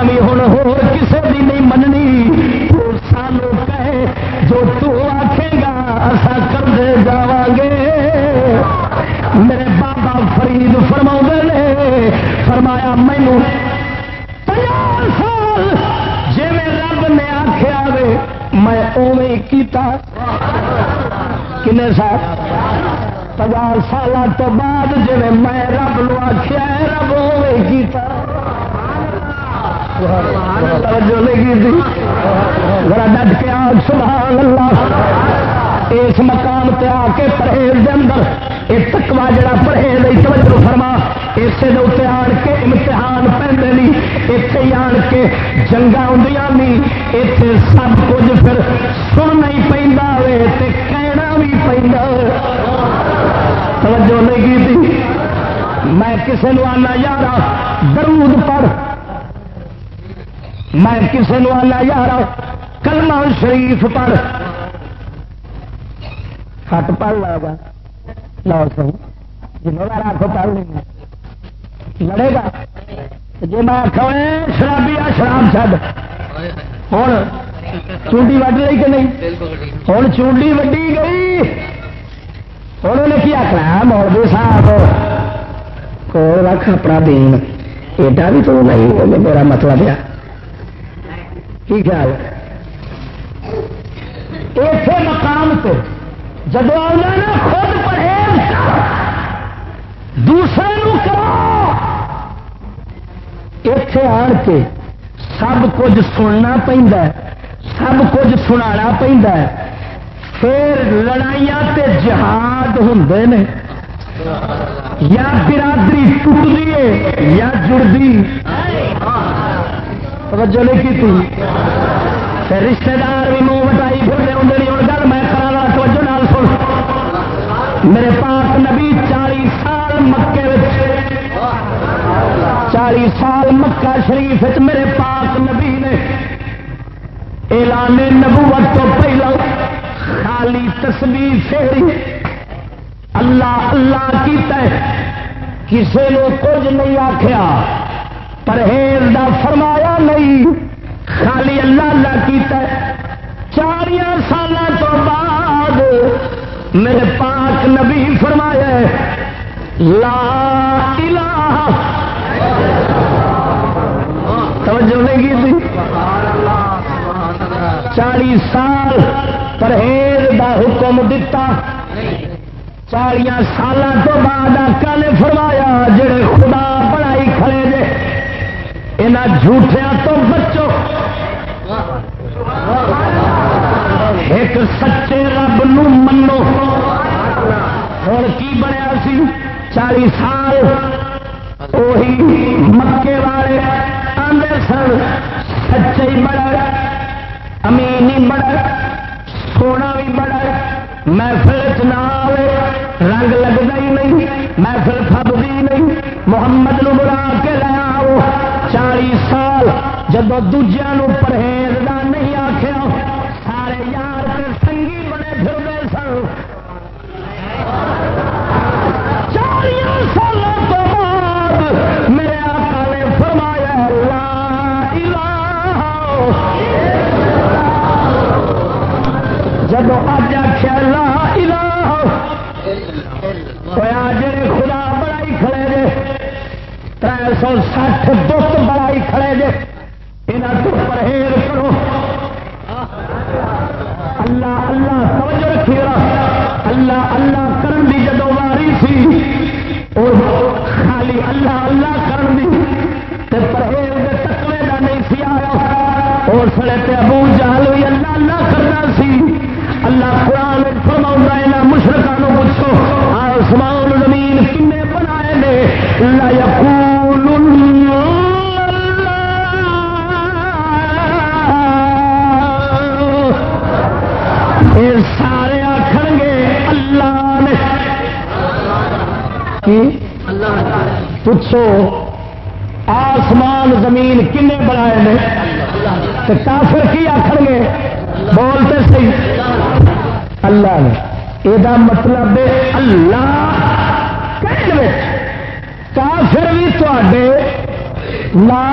بھی ہوں ہو کسی بھی نہیں مننی۔ تو سانو کہے، جو تو گا اصا کرتے جا گے۔ میرے بابا فرید فرما نے، فرمایا مینو کنے سال پچاس سال تو بعد جی میں رب لو آخیا رب ذرا ڈٹ کے آ سبحان اللہ۔ اس مقام تے آ کے پرہیز دے اندر یہ تکوا جڑا پرہیز توجہ فرما۔ اسے اتنے آن کے امتحان پہنتے نہیں اتنے آن کے جنگا نہیں۔ اتنے سب کچھ پھر سن نہیں پہ کہنا توجہ نہیں کی میں کسی نے آنا یار درود پڑھ میں کسی نے آنا یار کلمہ شریف پڑھ ہٹ پڑھ لگا لو سی جنوب رکھ پڑھ لیں لڑے گا۔ جی میں شرابی آ، شراب چڈ ہوں چونڈی وڈ رہی کہ نہیں؟ ہوں چونڈی وڈی گئی۔ ہوں انہیں کی آخنا مولوی صاحب کو رکھ اپنا دین۔ ایڈا بھی تو نہیں میرا مطلب ہے۔ کی خیال ایسے مقام سے جب آنا نا، خود پرہیز دوسرے کرو اتے آن کے سب کچھ سننا پہ سب کچھ سنا پہ پھر لڑائیاں تے جہاد ہوں نے۔ یا برادری ٹوٹتی ہے یا جڑتی توجہ نہیں کی تھی رشتے دار بھی منہ وٹائی پھر ہوں ہوں گل میں کرا توجہ نال سن۔ میرے پاس نبی چالی سال مکے چالی سال مکہ شریف میرے پاک نبی نے اعلان نبوت تو پہلے خالی تصویر فیری. اللہ اللہ کیتا ہے کسی نے کچھ نہیں آخیا پرہیز دا فرمایا نہیں. خالی اللہ اللہ کیتا ہے سال تو بعد میرے پاک نبی فرمایا لا الہ. توجہ نہیں کی تھی؟ چالی سال پرہیز دا حکم دتا۔ چالیا سال تو بعد آکا نے فرمایا، جڑے خدا بڑائی کھڑے جے یہاں جھوٹیا تو بچو۔ ایک سچے رب نو منو۔ اور کی بنیا سی؟ چالی سال۔ وہی مکے والے آدھے سن، سچے بڑا امین بڑا سونا بھی بڑا محفل چ نہ آئے رنگ لگتا ہی نہیں محفل فبدی نہیں محمد نو بلا کے لیا آؤ چالی سال جب دوجیا پرہیز کا نہیں آخیا سارے یار کے سنگھی بنے پھر سن چالیا سال تو بعد میرے آقا نے فرمایا لا الہ جب اج آخیا لا جڑے خدا بڑائی کھڑے جے تر سو سٹھ دکھ لال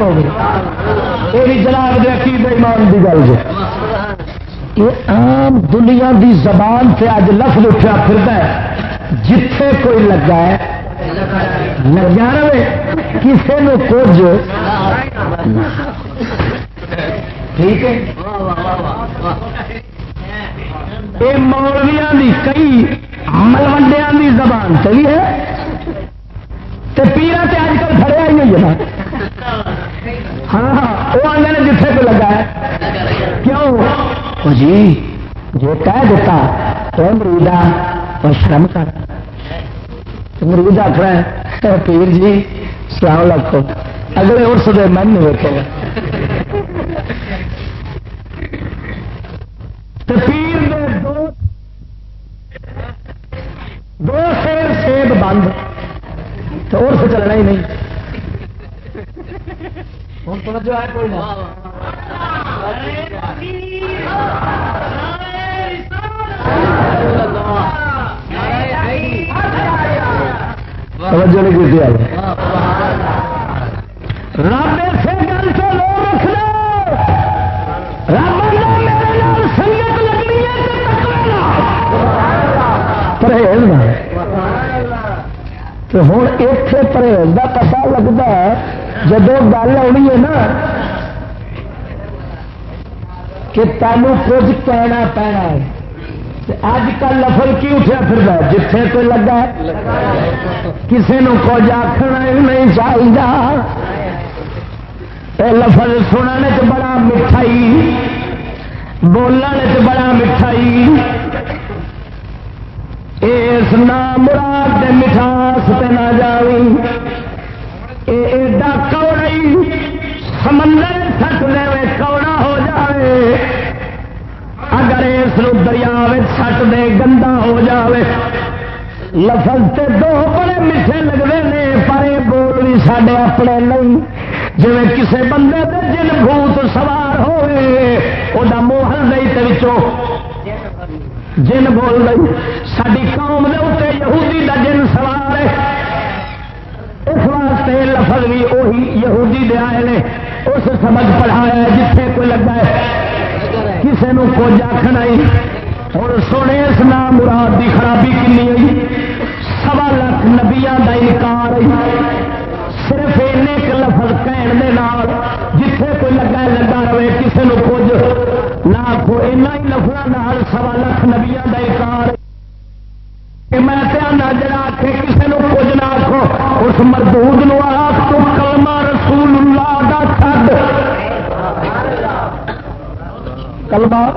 اجازت ہو گئی یہ جناب دے عقید ایمان کی گل جی یہ عام دنیا دی زبان سے اج لفظ اٹھا پھرتا ہے۔ جتھے کوئی لگا ہے لگا رہے۔ کسی نے کچھ ٹھیک ہے؟ یہ مولویا کی کئی ملوڈیا کی زبان چلی ہے۔ پیرا تو اج کل فریا ہی نہیں ہے۔ ہاں ہاں وہ آدھے نے جتنے کو لگا ہے۔ کیوں؟ جی جو کہہ دیتا تو مریدا اور شرم کر۔ مرید آخر ہے پیر جی سلام لکھو اگلے ارس دے من نہیں ویکے گا۔ پیر دو دو شیر سیب بند۔ تو ارس چلنا ہی نہیں۔ توجہ ہے کوئی نہ۔ توجہ نہیں کی رب سے گل سے لو۔ رکھنا رب سنگت لگنی پرہیز تو ہوں اتنے پرہیز کا پتا لگتا ہے جب گل آنی ہے نا کہ تینوں کچھ کہنا پینا ہے اج کل لفل کی اٹھا پھر جتھے کوئی لگا کسی نے کچھ آخنا ہی نہیں چاہیے لفظ سننے چ بڑا مٹھائی، بولنے چ بڑا مٹھائی۔ اس نام مراد مٹھاس پہ نہ جاوی ایڈا سمندر سٹ دے کوڑا ہو جائے اگر اس دریا سٹ دے گندا ہو جائے لفظ تے دو بڑے میٹھے لگتے ہیں پر یہ بول بھی سڈے اپنے نہیں۔ جی کسی بندے دے جن بھوت سوار ہوئے وہ موہل دئی جن بول رہی ساری قوم کے اتنے یہودی کا جن سوار ہے۔ اس واسطے لفظ بھی وہی یہودی دے آئے نے، اس سمجھ پڑھایا جتھے کوئی لگا ہے۔ کسی نے کچھ آخنا ہوں سونے اس نام مراد کی خرابی کنی آئی جی؟ سوا لاکھ نبیا کا انکار جی۔ صرف ایک لفظ کہن دے نال جتھے کوئی لگا لگا رہے کسی نے کچھ نہ آخو اینا ہی لفظوں سوا لاکھ نبیا کا انکار میں دھیان جڑا آ کسی نے کچھ نہ آخو اس مردود نو آخ، تو کلمہ رسول اللہ کا چھڈ۔ کلمہ؟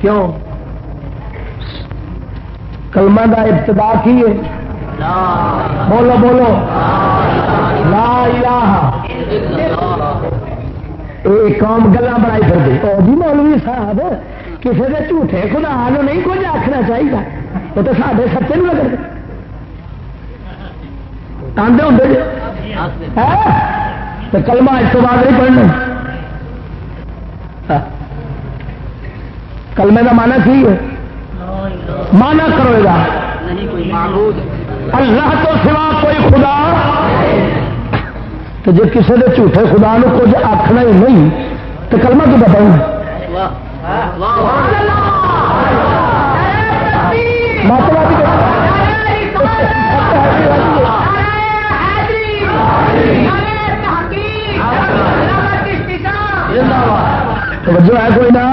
کیوں؟ کلمہ کا ابتدا کی ہے؟ بولو بولو۔ لا الہ۔ یہ قوم گلا بنائی کر دی۔ جی مولوی صاحب کسی کے جھوٹے خدا نہیں کچھ آخنا چاہیے وہ تو سارے سچے نہیں لگے آدھے ہوں تو کلمہ اس کے بعد نہیں پڑھنا کلمے کا مانا کی ہے مانا کرو گا اللہ تو سوا کوئی خدا تو جی کسی نے جھوٹے خدا نو کچھ آخنا ہی نہیں تو کلمہ تو بتاؤں مطلب جو ہے کوئی نہ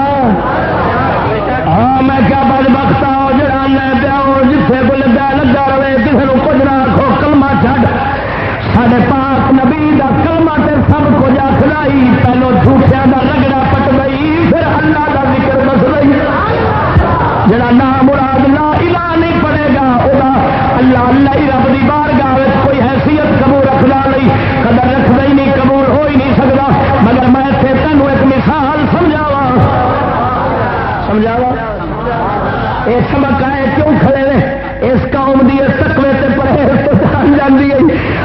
ہاں میں کیا بد بختا جڑا میں پیا جتنے کو لگا لگا رہے کسی کو کچھ نہ آخو کلما چڈ سڈے پاک نبی کا کلما تے سب کچھ آخلائی پہلو جھوٹیا کا رگڑا پٹ گئی پھر اللہ کا ذکر دس گئی جڑا نام مراد لا الہ نہیں پڑے گا وہ اللہ اللہ ہی رب کی بار گاہ کوئی حیثیت قبول رکھنا نہیں، قدر رکھنا ہی نہیں، قبول ہو ہی نہیں سکتا مگر میں تینوں ایک مثال سمجھاوا سمجھاوا یہ سبق آئے کیوں کھڑے نے؟ اس قوم کی تکوے سے پرہیز تو جان جاتی ہے۔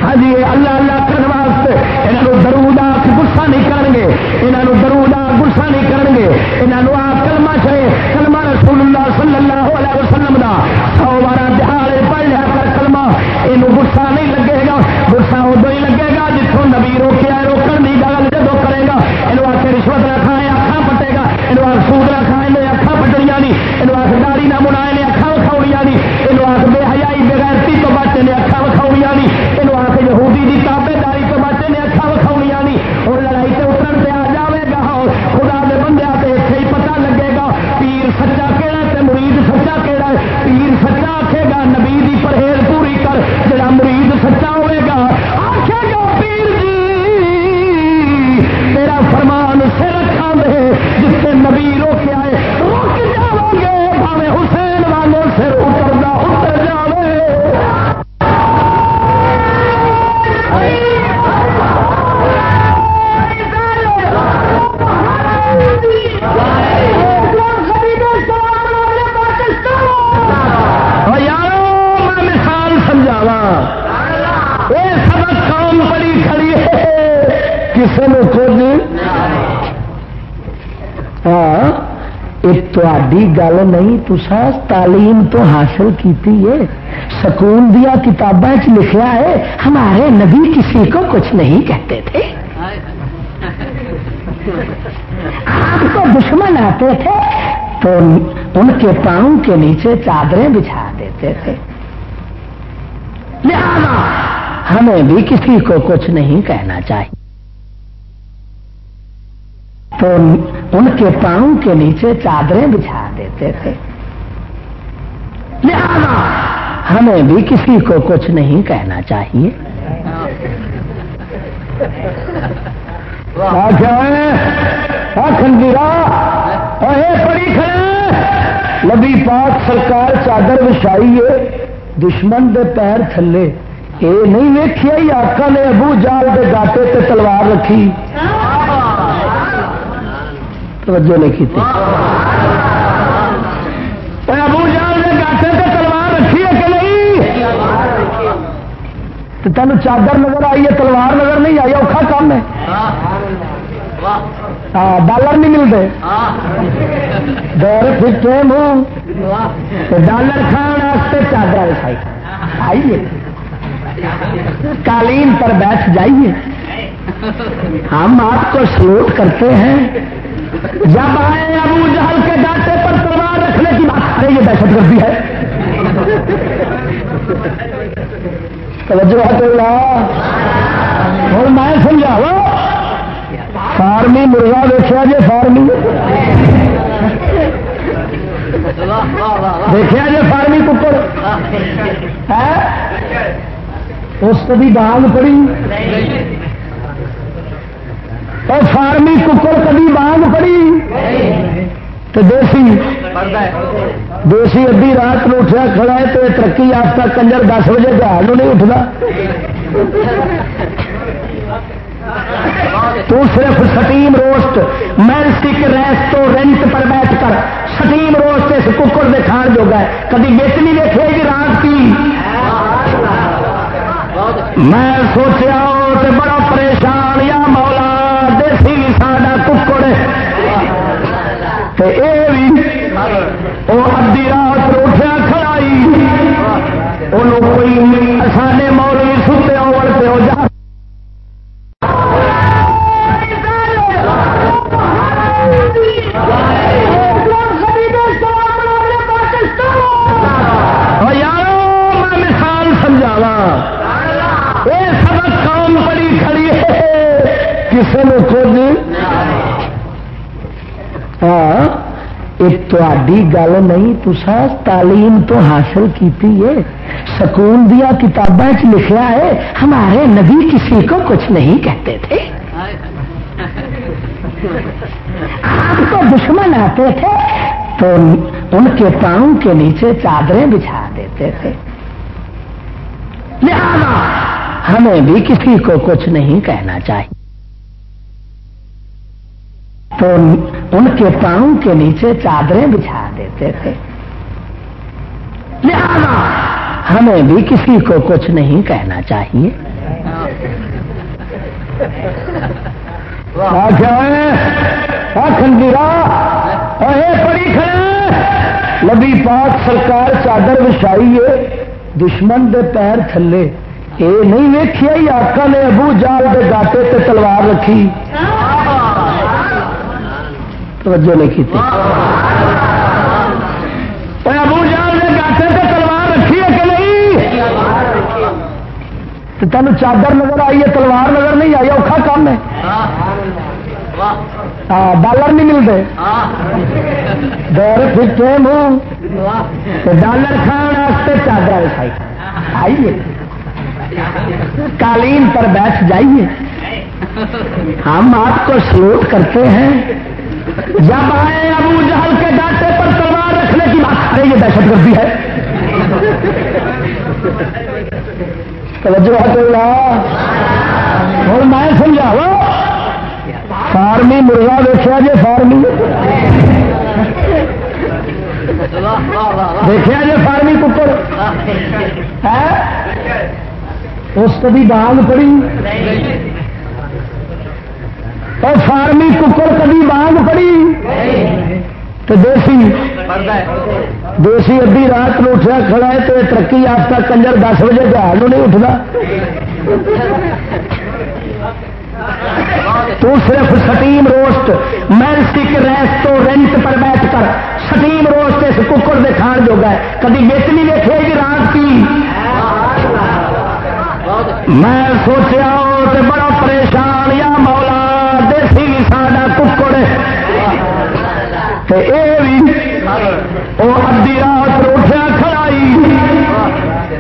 ہاں جی اللہ اللہ کرنے واسطے یہاں درود آ گسا نہیں کریں گے یہاں درود آ گسا نہیں کریں گے یہاں آ کلما چاہے کلما رسول اللہ صلی اللہ علیہ وسلم دا۔ سو بارہ دہاڑے پڑھ لیا کر کلما یہ گسا نہیں لگے گا۔ گسا ادو ہی لگے گا جتوں نبی روکیا روکن کی گل جدو کرے گا۔ یہ آ کے رشوت رکھا ہے اکھا پٹے گا۔ یہ آ سود رکھا ہے اکھا پٹنیا نہیں یہ آ گاڑی نہ منا نے اکھا وکھاؤنیا نہیں یہ آ بے حیائی بغیرتی تو بچے نے اکھا وکھاؤنیا نہیں یہ آ یہودی کی تابے داری تو بچے نے اکھا وکھاؤنیا نہیں اللہ بندے اتنے ہی پتا لگے گا پیر سچا کہڑا ہے مرید سچا کہڑا ہے پیر سچا آخے گا نبی دی پرہیز پوری کر جڑا مرید سچا ہوئے گا آخے گا پیر جی میرا فرمان سر رکھا دے جس سے نبی روکے آئے تھی گل نہیں تسا تعلیم تو حاصل کی سکون دیا کتابیں لکھا ہے، ہمارے نبی کسی کو کچھ نہیں کہتے تھے۔ آپ کو دشمن آتے تھے تو ان کے پاؤں کے نیچے چادریں بچھا دیتے تھے۔ لہذا ہمیں بھی کسی کو کچھ نہیں کہنا چاہیے۔ تو ان کے پاؤں کے نیچے چادریں بچھا دیتے تھے۔ لہذا ہمیں بھی کسی کو کچھ نہیں کہنا چاہیے۔ پڑی پاک سرکار چادر بچھائی دشمن دے پیر تھلے۔ یہ نہیں ویکیا ہی آکا نے ابو جال کے گاٹے تے تلوار رکھی۔ توجہ نہیں کی ابو جان نے گاٹے سے تلوار رکھی ہے کہ نہیں تین چادر نظر آئی ہے، تلوار نظر نہیں آئی، اوکھا کام ہے۔ ہاں، ڈالر نہیں ملتے۔ دور پھٹے منہ۔ ڈالر کھانے چادر آئیے۔ قالین پر بیٹھ جائیے۔ ہم آپ کو سلوٹ کرتے ہیں۔ جب آئے ابو جہل کے ڈاٹے پر تلوار رکھنے کی بات کریں یہ دہشت گردی ہے۔ توجہ اور میں سمجھا فارمی مرغا دیکھا جی فارمی۔ دیکھا جی فارمی ککڑ۔ اس کو بھی بانگ پڑی۔ اور فارمی ککر کبھی بانگ پڑی؟ تو دیسی۔ دیسی ادی رات میں اٹھا کھڑا ہے تو ترقی یافتہ کنجر دس بجے گھر نہیں اٹھتا۔ تو صرف سٹیم روسٹ میلسٹک ریسٹورینٹ پر بیٹھ کر سٹیم روسٹ اس ککر کے کھان جو گئے کبھی بیچنی دیکھے گی رات کی؟ میں سوچا بڑا پریشان یا مولا ادی گل نہیں تسا تعلیم تو حاصل کی سکون دیا کتابیں لکھا ہے، ہمارے نبی کسی کو کچھ نہیں کہتے تھے۔ آپ کو دشمن آتے تھے تو ان کے پاؤں کے نیچے چادریں بچھا دیتے تھے۔ لہذا ہمیں بھی کسی کو کچھ نہیں کہنا چاہیے۔ تو ان کے پاؤں کے نیچے چادریں بچھا دیتے تھے۔ لہذا ہمیں بھی کسی کو کچھ نہیں کہنا چاہیے۔ پڑی لبی پاک سرکار چادر بچھائی ہے دشمن دے پیر تھلے۔ یہ نہیں ویکیا ہی آکا نے ابو جال کے گاٹے تے تلوار رکھی۔ توجہ نہیں کی ابو جان نے گاٹے سے تلوار رکھی ہے کہ نہیں؟ تو تین چادر نظر آئی ہے، تلوار نظر نہیں آئی، اوکھا کام ہے۔ ہاں، ڈالر نہیں ملتے۔ دور پھٹے منہ ڈالر کھانے چادر دکھائی آئیے۔ قالین پر بیٹھ جائیے۔ ہم آپ کو سلوٹ کرتے ہیں۔ جب آئے ابو جہل کے ڈاٹے پر تلوار رکھنے کی بات کریں یہ دہشت گردی ہے۔ توجہ اور میں سمجھا فارمی مرغا دیکھا جی فارمی۔ دیکھا جی فارمی کپڑ اس کو بھی بانگ پڑی۔ اور فارمی ککر کبھی بانگ پڑی؟ تو دیسی دیسی ادھی رات میں اٹھا کھڑا ہے تو ترقی آفتا کنجر دس بجے دہاڑ نہیں اٹھتا۔ تو صرف سٹیم روسٹ میں اس ریس تو رینٹ پر بیٹھ کر سٹیم روسٹ اس ککر میں کھان جوگا گئے کبھی ویچنی دیکھے گی رات کی؟ میں سوچا بڑا پریشان یا موت تے اے رات اٹھیا کھڑائی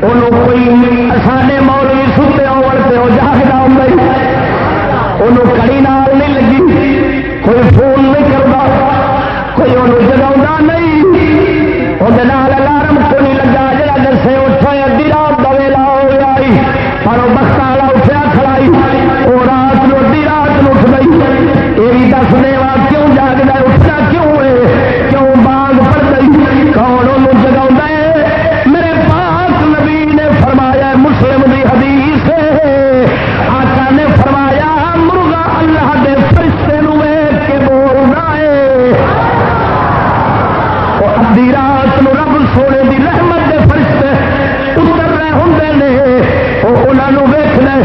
انہوں کوئی مولوی ستے ہون وہ او جاگدا ہوندا انہوں کڑی نال نہیں لگی، کوئی فون نہیں کرتا کوئی انہوں جگا نہیں۔ اون دے نال الارم انہوں ویخنا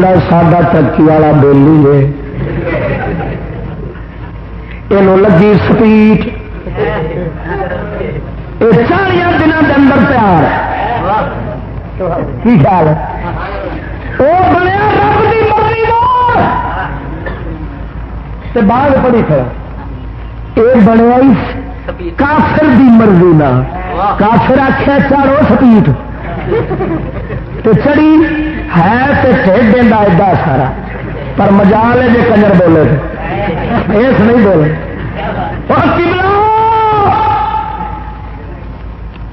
جڑا سادہ ترقی والا بولی ہے یہ لگی سپیٹ یہ چالیا دنوں کے اندر پیار کی خیال ہے وہ بنیا مرضی بعد پڑی خیر یہ بنیا کافر دی مرضی نہ کافر آخر چڑھو سپیٹ چڑی سیٹ دینا ایڈا سارا۔ پر مجالے جی کنجر بولے تو اس نہیں بولے۔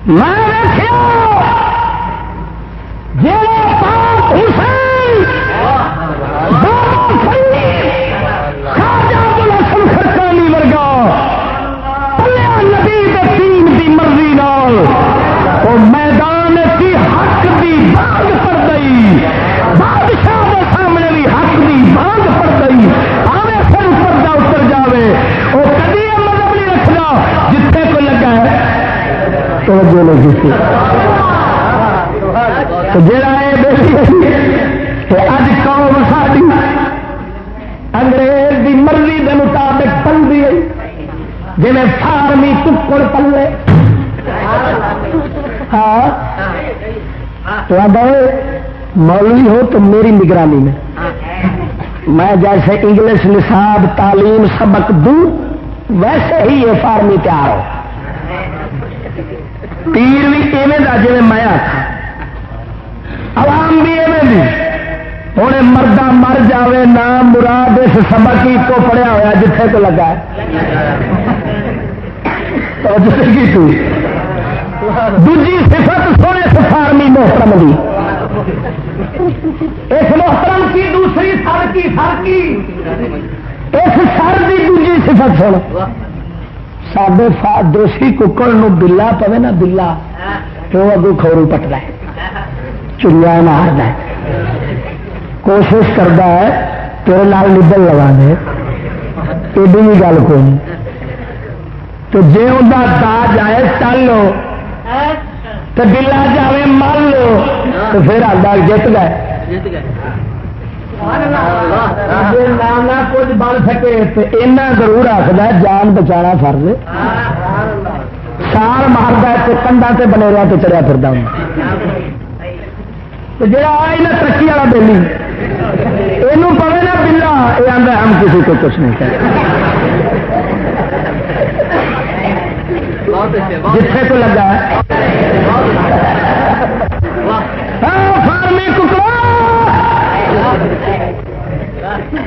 میں مولوی ہو تو میری نگرانی میں۔ میں جیسے انگلش نصاب، تعلیم، سبق دوں، ویسے ہی یہ فارمی تیار ہو۔ پیر بھی ایویں جی میں آخا عوام بھی ایویں بھی ہوں مردہ مر جاوے نام مراد اس سبق ہی کو پڑیا ہوا جتھے تو لگا ہے۔ دوجی صفت محترم دی۔ اس محترم کی دوسری سر کی سر کی اس سر کی دوجی صفت سن۔ سڈے دیسی ککڑ بلا پوے نا بلا۔ تو اگو کھورو پٹتا ہے۔ چڑیا مارد کوشش کرتا ہے تیرے نال نبل لگا دے۔ ایڈی بھی گل کوئی نہیں۔ تو جی ان کا دا چل لو۔ تو بلا جائے مل لو تو پھر آدھا جیت گئے۔ کچھ بن سکے اینا ضرور آخر جان بچا فرض سال مارتا کنڈا سے بنے رہا تو چڑیا پھر جا ترقی والا بہلی یہ پوے نا بلا یہ آدھا ہم کسی کو کچھ نہیں کرتے جتنے کو لگا ہاں، فارمی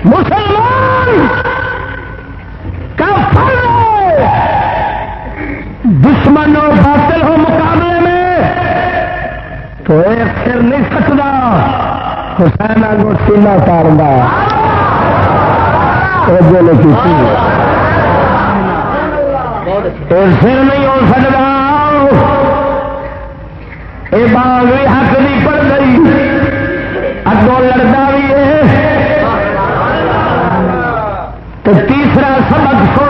مسلمان کا دشمن اور باطل ہو مقابلے میں۔ تو ایک سر نہیں سکتا حسین آگو سینا تارنا سیلا اتارا کی سر نہیں ہو سکتا۔ یہ باغ بھی حق نہیں پڑ گئی۔ اگوں لڑتا بھی ہے۔ تو تیسرا سبق سو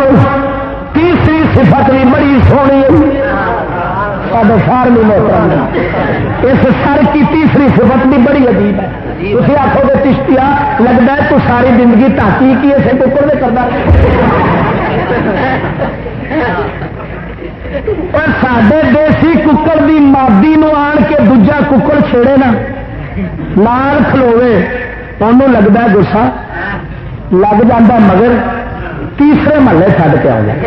تیسری صفت بھی بڑی سونی سب محترم اس سر کی تیسری صفت بھی بڑی عجیب ہے۔ تھی آخو گے تشتیا لگتا ہے تو ساری زندگی تاکی کی اسے ٹکر میں کرنا سڈے دیسی ککڑ کی مادی نو آن کے دوجا ککڑ چھڑے نا لال کھلوے انہوں لگتا گسا لگ جا مگر تیسرے محلے چڑھ کے آ جائے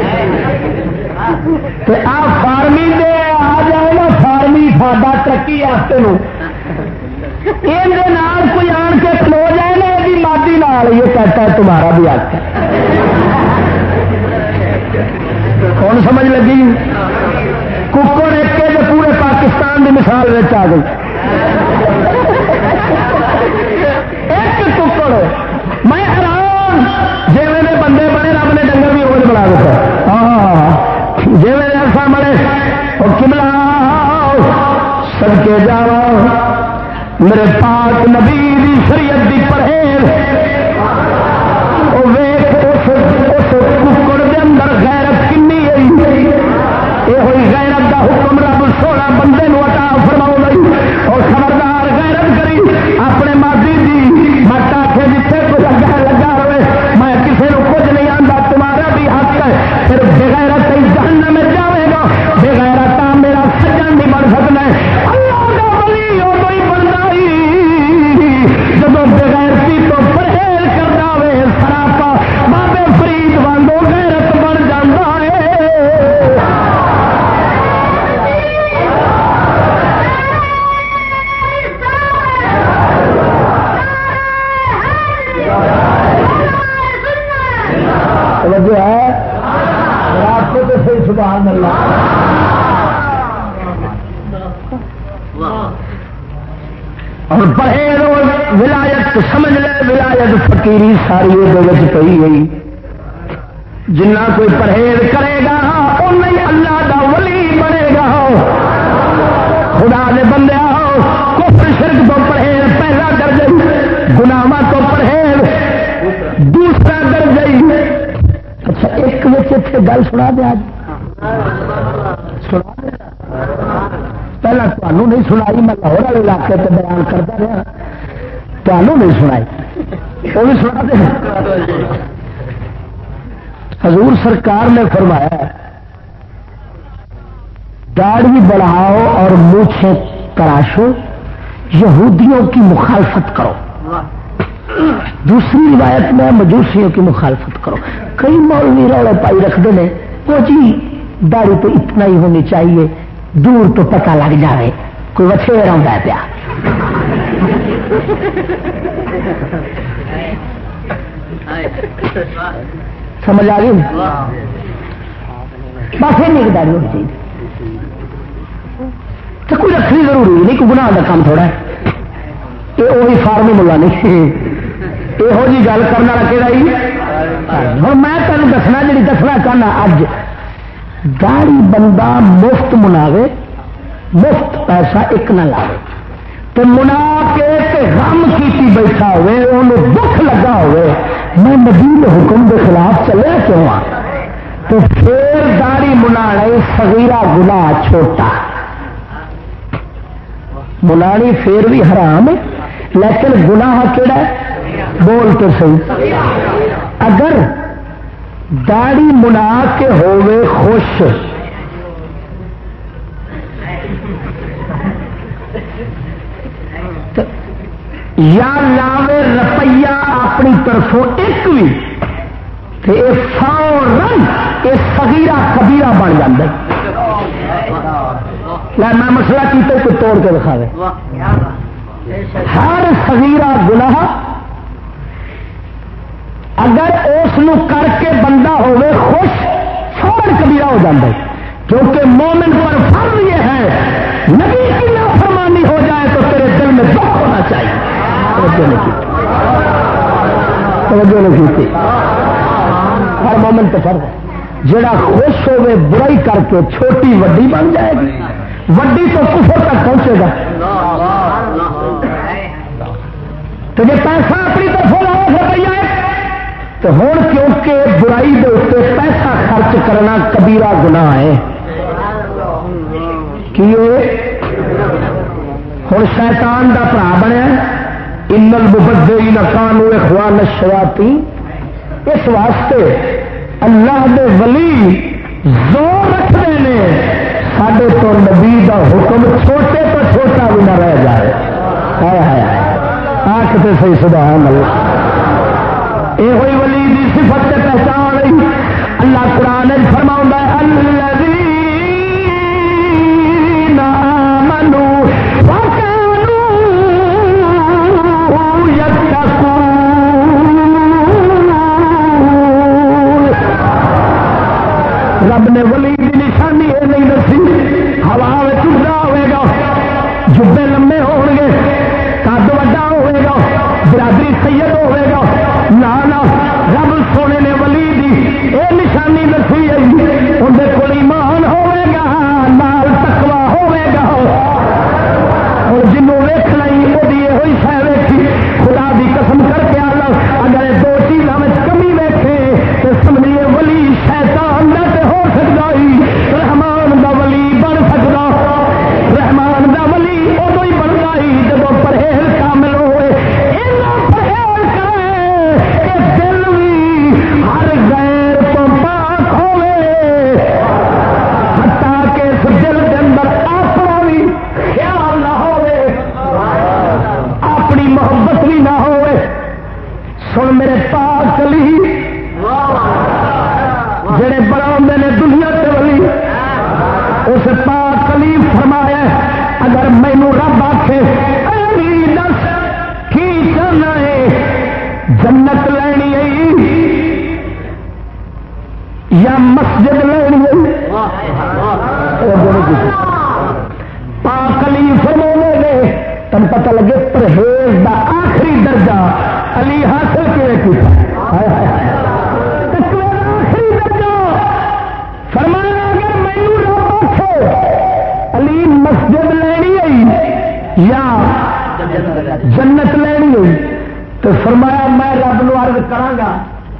آ فارمی دے آ جائے نا فارمی ساڈا ترقی واسطے یہ کوئی آن کے کھلو جائے نا یہ مادی نال یہ کہتا ہے تمہارا بھی آتا کون سمجھ لگی؟ ککڑ ایک جو پورے پاکستان کی مثال آ گئی۔ ایک ککڑ۔ میں حیران۔ جی میرے بندے بنے رب نے ڈنگر بھی وہ بنا دیتا۔ ہاں جی میرے ایسا بڑے۔ وہ کملا سب کے جا میرے پاک نبی شریعت کی پرہیز۔ وہ ویخ رب بندے عطا فرماؤ گئی اور خبردار غیرت کری۔ اپنے مادی جی مٹ آ کے جیتے کچھ لگا لگا رہے میں کسی کو کچھ نہیں آتا تمہارا بھی حق ہے۔ پھر بغیرت جہنم میں جائے گا۔ بغیرت میرا سجن نہیں بن سکنا ہے ساری یہ پی گئی جنا کوئی پرہیز کرے گا نہیں اللہ دا ولی بنے گا۔ خدا دے بندے آؤ، کفر شرک تو پرہیز، پہلا درج گناوا تو پرہیز، دوسرا درج اچھا ایک بچے اتنے گل سنا دیا سنا پہلے تمہوں نہیں سنائی، میں لاہور والے علاقے سے بیان کرتا رہا۔ تمہوں نہیں سنائی۔ حضور سرکار نے فرمایا داڑھی بڑھاؤ اور مونچھیں تراشو، یہودیوں کی مخالفت کرو۔ دوسری روایت میں مجوسیوں کی مخالفت کرو۔ کئی مولوی روڑے پائی رکھتے ہیں، وہ جی داڑھی تو اتنا ہی ہونی چاہیے، دور تو پتہ لگ جائے کوئی وچے رہا پیا۔ سمجھ آ گئی؟ بس یہ داڑھی ہونی چاہیے تو کوئی رکھنی ضروری نہیں کوئی گناہ کا کام تھوڑا ہے۔ یہ وہی فارمی ملا نہیں۔ یہو جی گل کرنے والا کہ ہوں میں تمہیں دسنا جی دسنا چاہنا اج۔ داڑی بندہ مفت مناوے مفت پیسہ ایک نہ لاوے۔ تو منا کے غم کی بیٹھا ہوئے انہوں دکھ لگا ہوئے، میں مزید حکم کے خلاف چلے کیوں آ تو پھر داڑی منا سگیرا گنا چھوٹا۔ منانی پھر بھی حرام ہے، لیکن گناہ کہڑا ہے؟ بول تو صحیح۔ اگر داڑی منا کے ہوئے خوش یا لاوے روپیہ اپنی طرفوں ایک بھی فورن یہ سگیرا کبیرا بن جائے میں مسئلہ کیتے کوئی توڑ کے دکھا دے۔ ہر سگیرا گناہ، اگر اس کر کے بندہ ہوئے خوش، فوراً کبیرہ ہو جاتا ہے کیونکہ مومن پر فرض یہ ہے، نبی کی نافرمانی ہو جائے تو تیرے میں دکھ ہونا چاہیے۔ توجہ نہیں کی۔ ہر مومن تو فرض ہے۔ جڑا خوش ہوئے برائی کر کے چھوٹی وڈی بن جائے گی۔ وڈی تو کفر تک پہنچے گا۔ تو جی پیسہ اپنی طرف لاؤ روپیہ تو ہوں کیونکہ برائی دے اتنے پیسہ خرچ کرنا کبیرہ گنا ہے۔ ہوں شیطان کا برا بنیا انل مبدے نقان ہوئے خوان شواتی اس واسطے اللہ دے ولی زور رکھتے ہیں۔ سڈے تو نبی کا حکم چھوٹے تو چھوٹا بھی نہ رہ جائے۔ آخ تو صحیح، سبحان اللہ۔ یہ ہوئی ولی دی صفت سے پہچان رہی۔ اللہ قرآن فرما اللہ منو رب نے ولی کی نشانی یہ نہیں دسی۔ ہوا چڑھا ہوئے گا۔ جبے لمبے ہو گے۔ کد وا ہوئے گا۔ برادری سید ہوئے گا۔ نہ رب سونے نے ولی دی اے نشانی دسی ہے۔ اندر کو ایمان ہوئے گا۔ نال تکوا ہوئے گا۔ اور جنوں ویک لائی وہ یہ شہ ویکھی۔ خدا دی قسم کر کے آ اگر دو چیزوں میں کمی ویکھے، تو سمجھیے ولی شیطان نہ ہو۔ سکتا ہی رحمان دا ولی بن سکتا رحمان دا ولی ادو ہی بنتا ہی جب پرہیز کامل ہوئے۔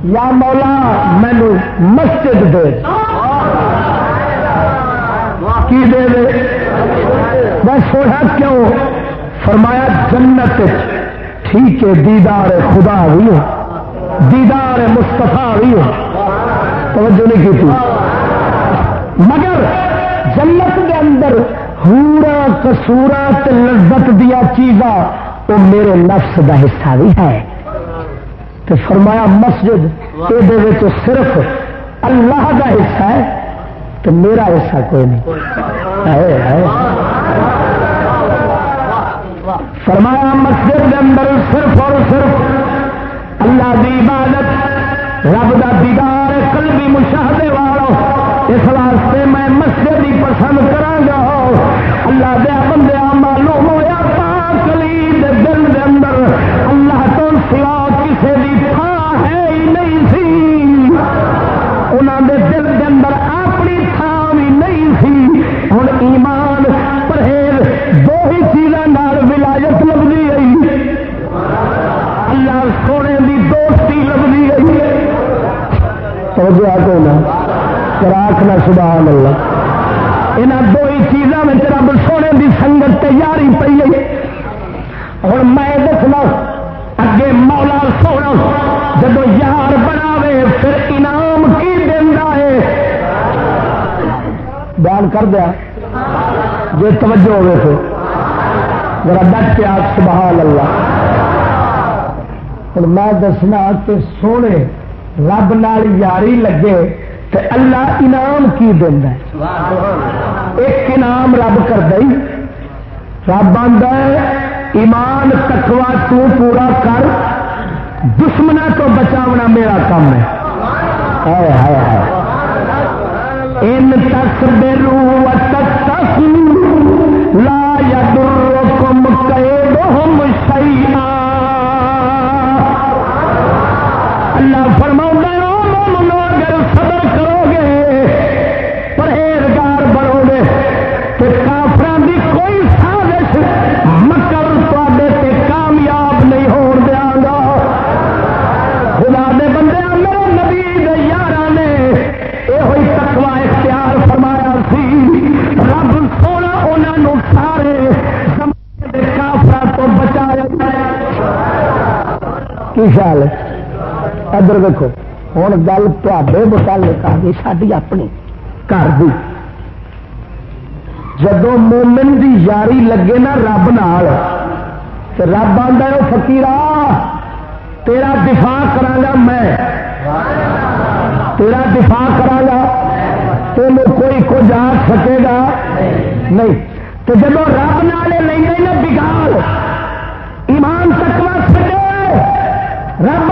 یا مولا مینو مسجد دے کی دے دے؟ میں سوچا کیوں؟ فرمایا جنت ٹھیک ہے، دیدار خدا بھی ہو دیدار مستفا بھی ہو توجہ نہیں کی تھی مگر جنت کے اندر ہورا کسورا لذت دیا چیزاں، وہ میرے نفس کا حصہ بھی ہے۔ تو فرمایا مسجد یہ صرف اللہ کا حصہ ہے، تو میرا حصہ کوئی نہیں۔ فرمایا مسجد کے اندر صرف اور صرف اللہ کی عبادت، رب کا دیدار قلبی مشاہدے والا اس واسطے میں مسجد ہی پسند کرا اللہ دیا بندے معلوم ہوا پاکلی دل دے اندر اللہ تو سوا کسی بھی تھان ہے ہی نہیں سی۔ انہوں دے دل دے اندر اپنی تھان بھی نہیں سی۔ ہوں ایمان پرہیز دو ہی چیزوں ولایت لگتی آئی اللہ سونے کی دوستی لگتی آئی توجہ کو نا؟ راکھنا سبحان اللہ۔ یہاں دو ہی چیزوں میں رب سونے کی سنگت تیاری پی گئی ہوں میں دسنا، اگے مولا سونا جب یار بناوے، پھر انعام کی دینا ہے؟ بیان کر دیا۔ جی توجہ ہوئے تو۔ میرا ڈٹ کے آپ سبحان اللہ۔ ہوں میں دسنا کہ سونے رب نال یاری لگے تو اللہ انعام کی دینا ایک انعام رب کر دئی رب آدھا ایمان تکوا تو پورا کر دشمنا تو بچاونا میرا کام ہے۔ ان تک بے رو تک لا یا در کم کہ اللہ فرما اگر صبر کرو گے، پرہیزگار بنو گے، تو کافران کی کوئی سازش مکر تے کامیاب نہیں ہو دیا گا. خدا دے بندے، میرے نبی یار نے یہ تکوا اختیار فرمایا سی۔ رب سونا انہوں سارے کافر تو بچایا کی خیال ہے؟ ادھر دیکھو ہوں گل تے متعلق آ گئی ساری اپنی، گھر کی جب مومن دی یاری لگے نا رب نال رب آتا ہے فکیر تیرا دفاع کرا گا میں۔ تیرا دفاع کرا گا تین کوئی کچھ آ سکے گا۔ نہیں۔ تو جب رب نالے لیں گے نا بگال ایمان تکوا سکے رب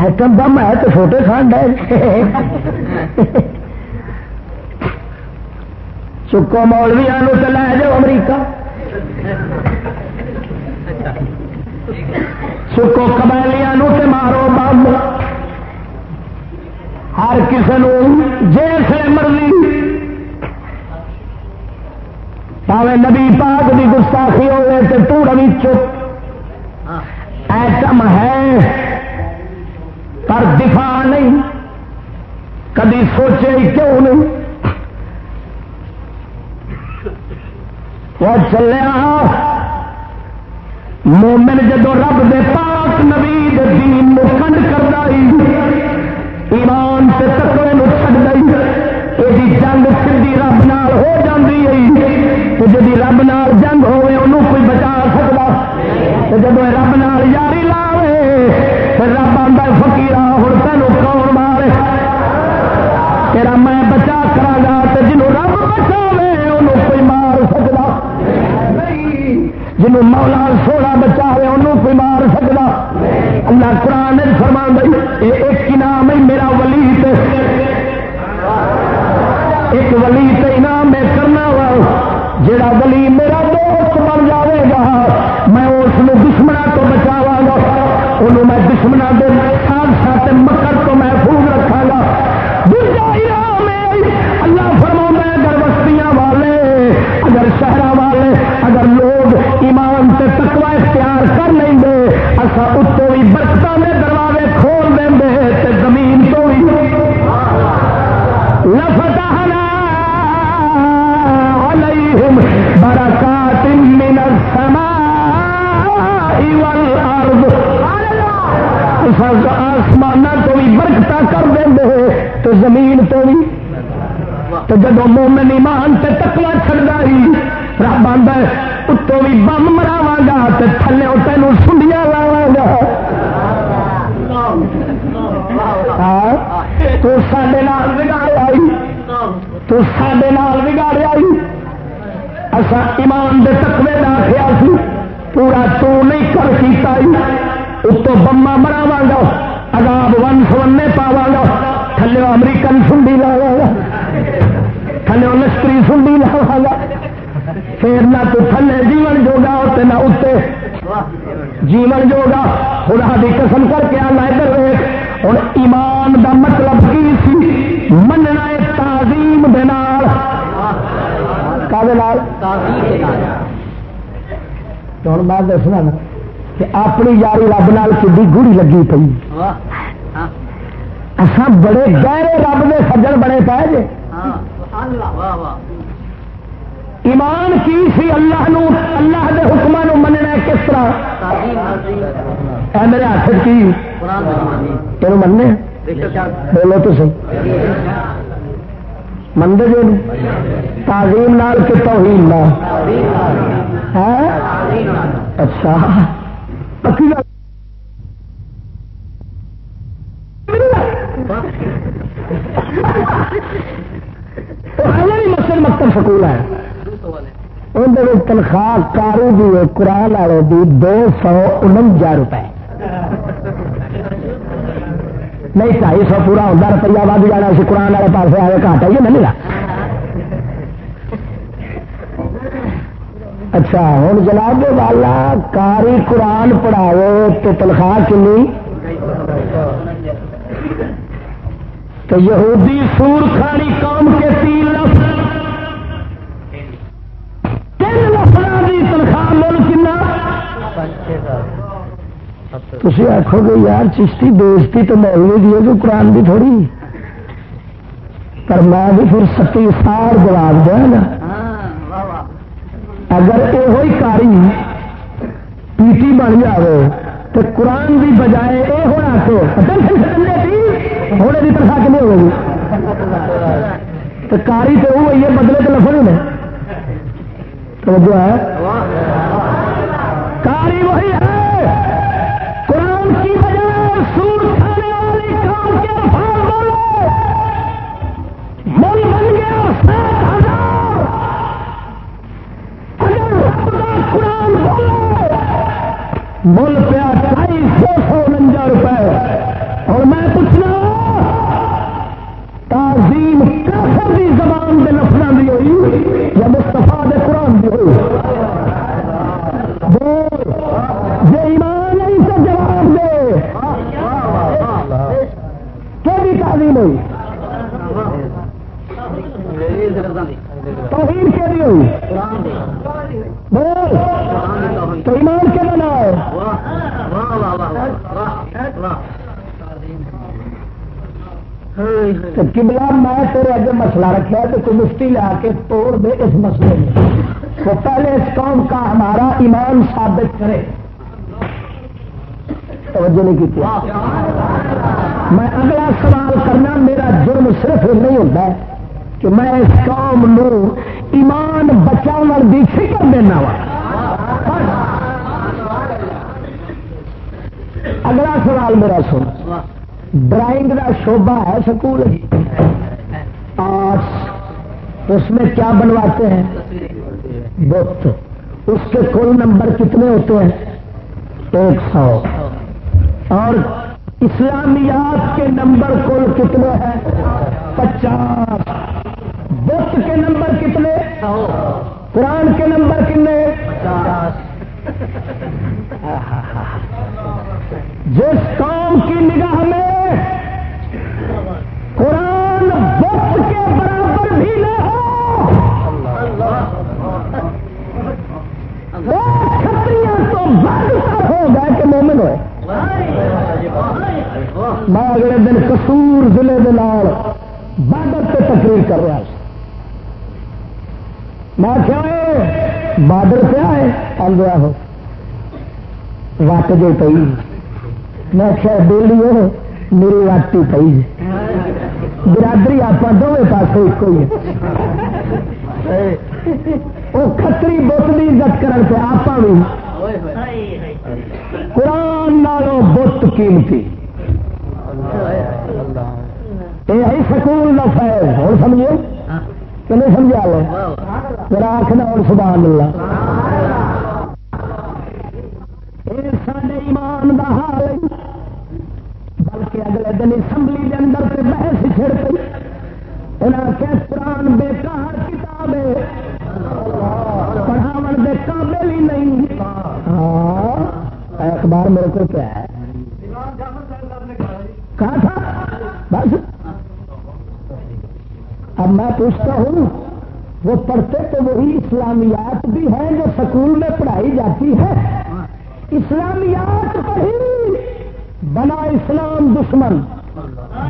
ایٹم بم ہے تو چھوٹے کھان ڈے چکو مولویا چلا جاؤ امریکہ چکو قبیلیا مارو بم ہر کسی جیسے مرضی پاوے نبی پاک کی گستاخی ہوئے تو تو روی چپ ایٹم ہے پر دفاع نہیں۔ کدی سوچے کیوں نہیں؟ وہ چلیا مومن جدو رب دے پاک نبی دین کنڈ کر ایمان سے تکوے چڑ گئی یہ جنگ سی رب نال ہو جاتی ہے جی رب نال جب رب نال یاری لاوے رب آتا فکیرا ہوں تینوں کون مارے؟ تیرا میں بچا کرا گا جنوں رب بچا انہوں کوئی مار سکتا جنوں مولا سونا بچا ہے انہوں کوئی مار سکتا اللہ قرآن فرما گئی ایک انعام ہے، میرا ولی ایک ولی تے انعام میں کرنا وا۔ جڑا ولی میرا دوست بن جائے گا، میں اس دشمنا تو بچاوا گا، انہوں میں دشمنا دے ساتھ مکر تو محفوظ رکھا گا۔ اللہ فرما اگر بستیاں والے، اگر شہر والے، اگر لوگ ایمان سے تکوا اختیار کر لیں گے اصا اتوں بھی برتن کے دروازے کھول دیں گے زمین تو بھی لفتحنا برکات من السماء والارض آسمان تو بھی برکت کر دیں تو زمین تو بھی. تو جب مومن ایمان سے تکوا چڑھتا ہی، رب آدھا اتوں بھی بم مراوا گا ہاں، تو تھلے تین سنڈیا لاوا گا۔ تو سڈے نال بگاڑ آئی، تو سڈے نال بگاڑ آئی۔ اصا ایمان دے تکوے آخیا سی، پورا تو نہیں کر کیتا اتوں بما مراوا گا اگاب ون سونے پاوا گا، تھلے امریکن سنڈی لاوا گا، تھلے لشکری سنڈی لاوا گا۔ پھر نہ تو تھلے جیون جوگا ہوتے نہ اتنے جیون جوگا۔ خدا کی قسم کر کے آنا ادھر ہوں ایمان ہوں میں دسنا نا کہ اپنی یاری رب نال کی گوڑی لگی پی اصل بڑے گہرے رب نے سجن بڑے پائے جے۔ ایمان کی سی اللہ نو اللہ دے حکمان نو مننا کس طرح؟ اے میرے ہاتھ کی۔ تین مننے؟ بولو تو صحیح۔ مندے جو تعظیم نال کے توہین نہ اچھا۔ پکی مسجد مکتب سکول ہے۔ اندر تنخواہ کارو دی قرآن والے دی دو سو انجا روپئے نہیں ڈھائی سو پورا ہوتا روپیہ ود جانا سی قرآن والے پاس آئے گھاٹ آئیے نہیں اچھا ہوں جناب والا کاری قرآن پڑھاؤ تو تنخواہ کنی تو یہودی سور کھانی قوم کے تین لفظ تین لفظ کی تنخواہ مل کنا تھی آخو گے، یار چشتی بےزتی تو مولوی دی ہے قرآن کی تھوڑی۔ پر میں بھی پھر ستی سار جواب دیا گا اگر یہ کاری پی ٹی بن جائے تو قرآن کی بجائے یہ ہونا کہ تھوڑے کی تنخواہ کنی ہوگی۔ تو کاری تو وہ ہوئی ہے، بدلے تو لفظ نے توجہ ہے۔ کاری وہی ہے مل پیا ڈھائی سو سو انجا روپئے اور میں پوچھنا، تعظیم کافر دی زبان دے لفظوں دی ہوئی یا مستفا دے قرآن دی ہوئی؟ بول۔ جی ایمان نہیں جواب دے۔ کہ تعلیم ہوئی؟ توہین کے بھی ہوئی؟ بول۔ تو ایمان کے بنا ہے کملا میں تیرے اگے مسئلہ رکھا تو کوئی مفتی لا کے توڑ دے اس مسئلے میں۔ تو پہلے اس قوم کا ہمارا ایمان ثابت کرے۔ توجہ نہیں کی میں اگلا سوال کرنا، میرا جرم صرف نہیں ہوتا کہ میں اس قوم نو ایمان بچاؤ کی فکر دینا وا۔ اگلا سوال میرا سن۔ ڈرائنگ کا شوبہ ہے سکول؟ آرٹس۔ اس میں کیا بنواتے ہیں؟ بت۔ اس کے کل نمبر کتنے ہوتے ہیں؟ ایک سو۔ اور اسلامیات کے نمبر کل کتنے ہیں؟ پچاس۔ بت کے نمبر کتنے؟ قرآن کے نمبر کتنے؟ جس قوم کی نگاہ میں قرآن بت کے برابر بھی نہ ہو، وہ کھتریاں تو بد ہو گئے کہ مومن ہوئے۔ میں اگلے دن کسور ضلع بارڈر سے تقریر کر رہا میں کیا بارڈر پہ آئے آدھا ہو وٹ جو پی میں کیا ڈیلی ہو میری وٹ ہی پی برادری آپ دونوں پاس ایک ہی وہ کتری بت کی عزت کرتے آپ بھی قرآن نالوں بت قیمتی۔ یہ سکول کا فیض۔ اور سمجھو کہ نہیں سمجھا لو میرا آخنا اور سبحان اللہ۔ ایمان کا حال ہے۔ بلکہ اگلے دن اسمبلی کے اندر سے بحث چھڑ پی انہیں کہ قرآن بےکار کتاب ہے۔ پڑھاو کے قابل ہی نہیں۔ ہاں اخبار میرے کو کیا ہے؟ کہا تھا؟ بس۔ اب میں پوچھتا ہوں، وہ پڑھتے تو وہی اسلامیات بھی ہیں جو سکول میں پڑھائی جاتی ہے۔ اسلامیات پڑھی بنا اسلام دشمن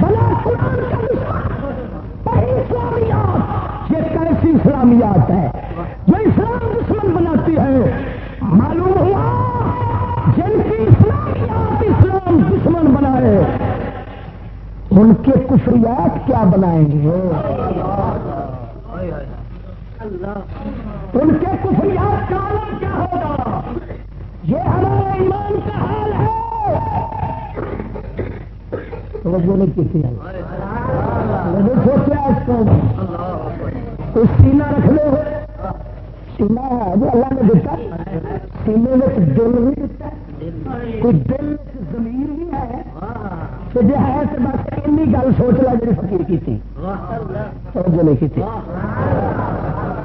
بنا قرآن کا دشمن اسلامیات یہ کیسی اسلامیات ہے؟ جو اسلام دشمن بناتی ہے معلوم ہوا جن کی اسلامیات اسلام دشمن بنائے ان کے کفریات کیا بنائیں گے؟ ان کے کفریات کا عالم کیا ہوگا؟ یہ ہمارے ایمان کا حال ہے۔ نہیں کسی نے سوچا اس کو سینا رکھ لو سینا ہے جو اللہ نے دیتا سینے میں دل بھی دیتا کوئی دل زمین بھی ہے۔ جی ہے تو بس این گل سوچ لا جی فکیر کی تھی۔ توجہ نہیں کی تھی۔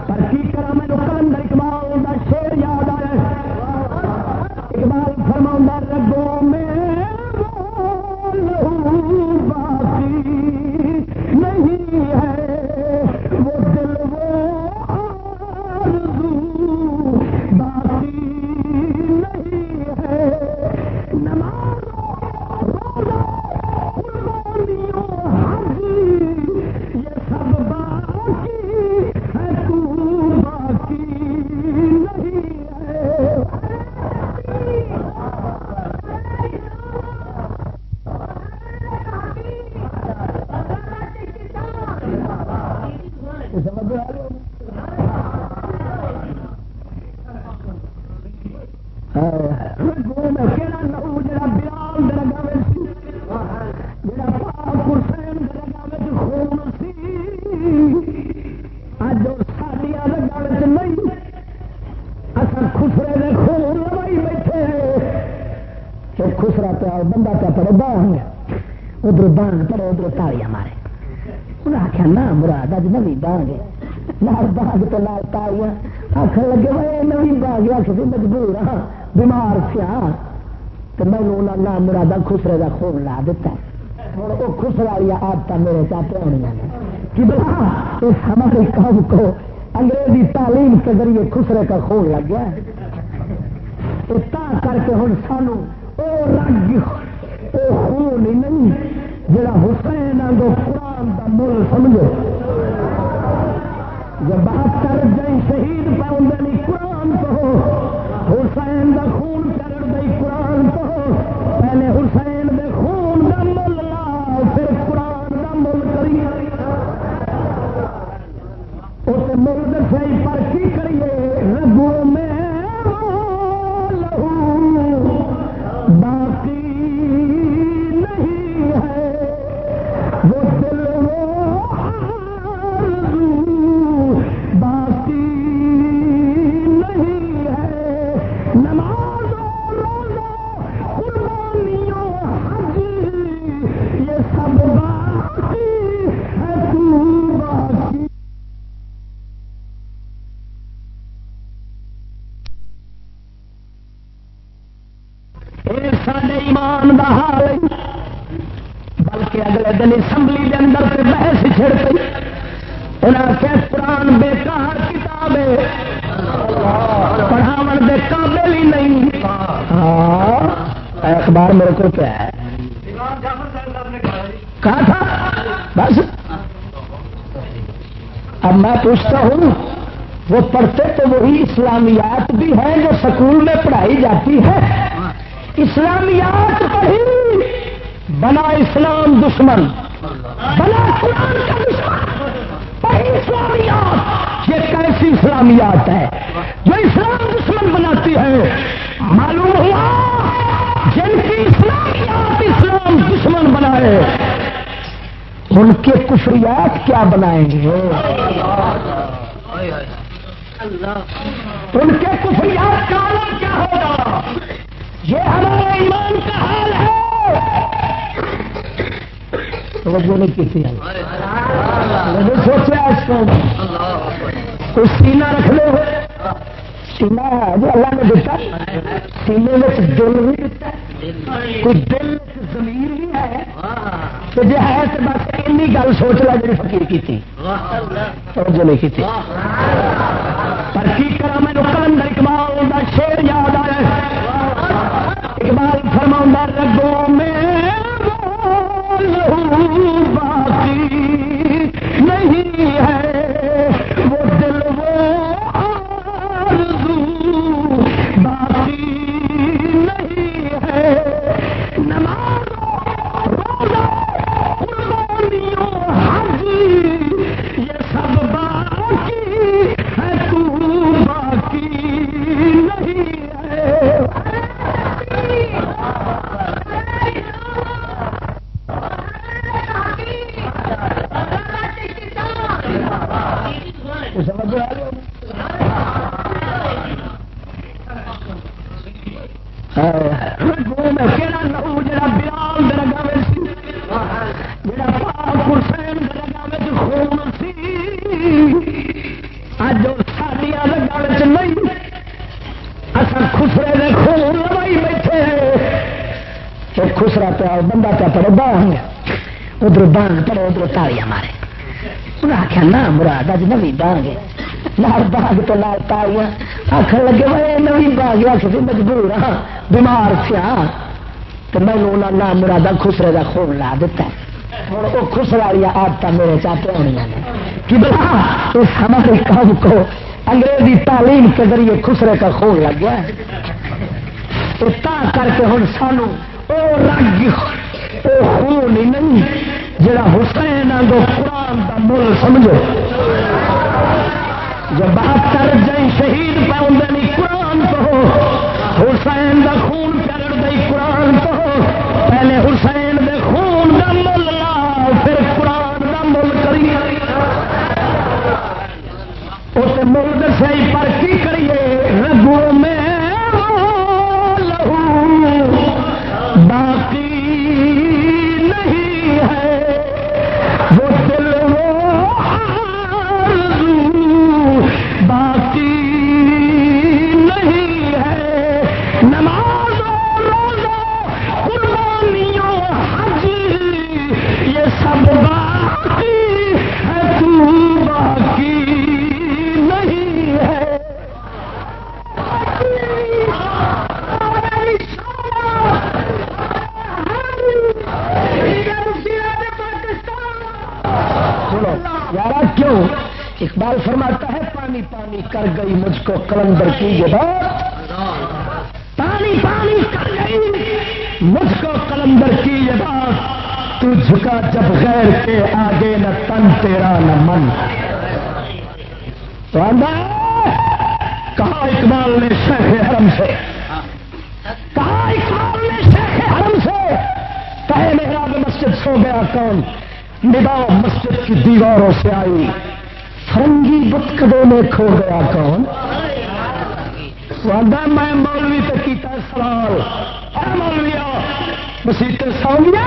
پر کی کرا میں کلندر اقبال کا شیر اقبال فرما رگوں میں ادھر بانگ پڑے، ادھر تالیاں مارے۔ انہیں آخیا نہ مراد، اج نو بانگ لال باغ تو لال تالیاں آخر لگے بھائی نو باغ آخ سی مجبور ہاں بیمار سیا ہاں۔ تو میں نے نہ مراد خسرے کا خون لا دیتا ہوں وہ خسرا والی آدت میرے چاہتے ہونی کہ بلا اس ہماری قوم کو انگریزی تعلیم کے ذریعے خسرے کا خون لگ گیا کر کے ہوں سانو وہ رنگ وہ خون ہی نہیں۔ جڑا حسین آگو قرآن کا مل سمجھو۔ جب بات کر جائیں شہید پاؤں نہیں قرآن تو حسین کا خون چڑھ گئی قرآن تو پہلے حسین دے خون کا مل لا، پھر قرآن کا مل کری اس مل دسائی پر کی کریے؟ یہ سارے ایمان دا حال ہے۔ بلکہ اگلے دن اسمبلی کے اندر سے بحث چھڑ پئی۔ انہوں نے قرآن بےکار کتاب ہے۔ پڑھاو دے قابل ہی نہیں۔ ہاں، اخبار میرے کو کیا ہے۔ کہا تھا؟ بس۔ اب میں پوچھتا ہوں، وہ پڑھتے تو وہی اسلامیات بھی ہیں جو سکول میں پڑھائی جاتی ہے؟ اسلامیات پڑھی بنا اسلام دشمن بنا قرآن کا دشمن۔ پڑھی اسلامیات یہ کیسی اسلامیات ہے؟ جو اسلام دشمن بناتی ہے معلوم ہوا جن کی اسلامیات اسلام دشمن بنائے ان کے کفریات کیا بنائیں گے؟ ان کے کفریات کا ایمان کا حال ہے۔ توجہ نہیں کی تھی۔ سوچا اس کو کوئی سینہ رکھ لو سینا ہے جو اللہ نے دیتا۔ سینے میں دل بھی دیتا۔ کوئی دل زمین بھی ہے۔ تو جی ہے تو بس این گل سوچ لا جی فکیر کی توجہ نہیں کی بانگ ادھر بانگ پڑے، ادھر تالیاں مارے۔ انہیں آخیا نہ مراد، اج نوی بانگ لال باغ تو لال تالیاں آخر لگے میں نوی باغ آخر مجبور ہاں بیمار سیا تو میں نام مرادہ خسرے کا خون لا دیتا ہوں وہ خسرا والی آدت میرے چاہتے ہونی نے۔ کہ بلا؟ اس ہمارے قوم کو۔ انگریزی تعلیم کے ذریعے خسرے کا خون لگ گیا تو تا کر کے ہوں سانو او رنگ خون ہی نہیں، جڑا حسین آگو قرآن کا مل سمجھو۔ جب بہتر جی شہید پاؤں نہیں، قرآن تو حسین دا خون چڑھ گئی قرآن تو پہلے حسین کر گئی مجھ کو کلندر کی یہ بات؟ پانی پانی کر گئی، مجھ کو کلندر کی یہ بات؟ تو جھکا جب غیر کے آگے نہ تن، تیرا نہ من۔ تو آندا کہا اقبال نے شیخ حرم سے۔ کہا اقبال نے شیخ حرم سے۔ کہے محراب مسجد سو گیا کون؟ ندا مسجد کی دیواروں سے آئی۔ فرنگی بتکدے میں کھو گیا کون؟ وہ میں مولوی سے کیتا سوال۔ اے مولویا مسیح سو گیا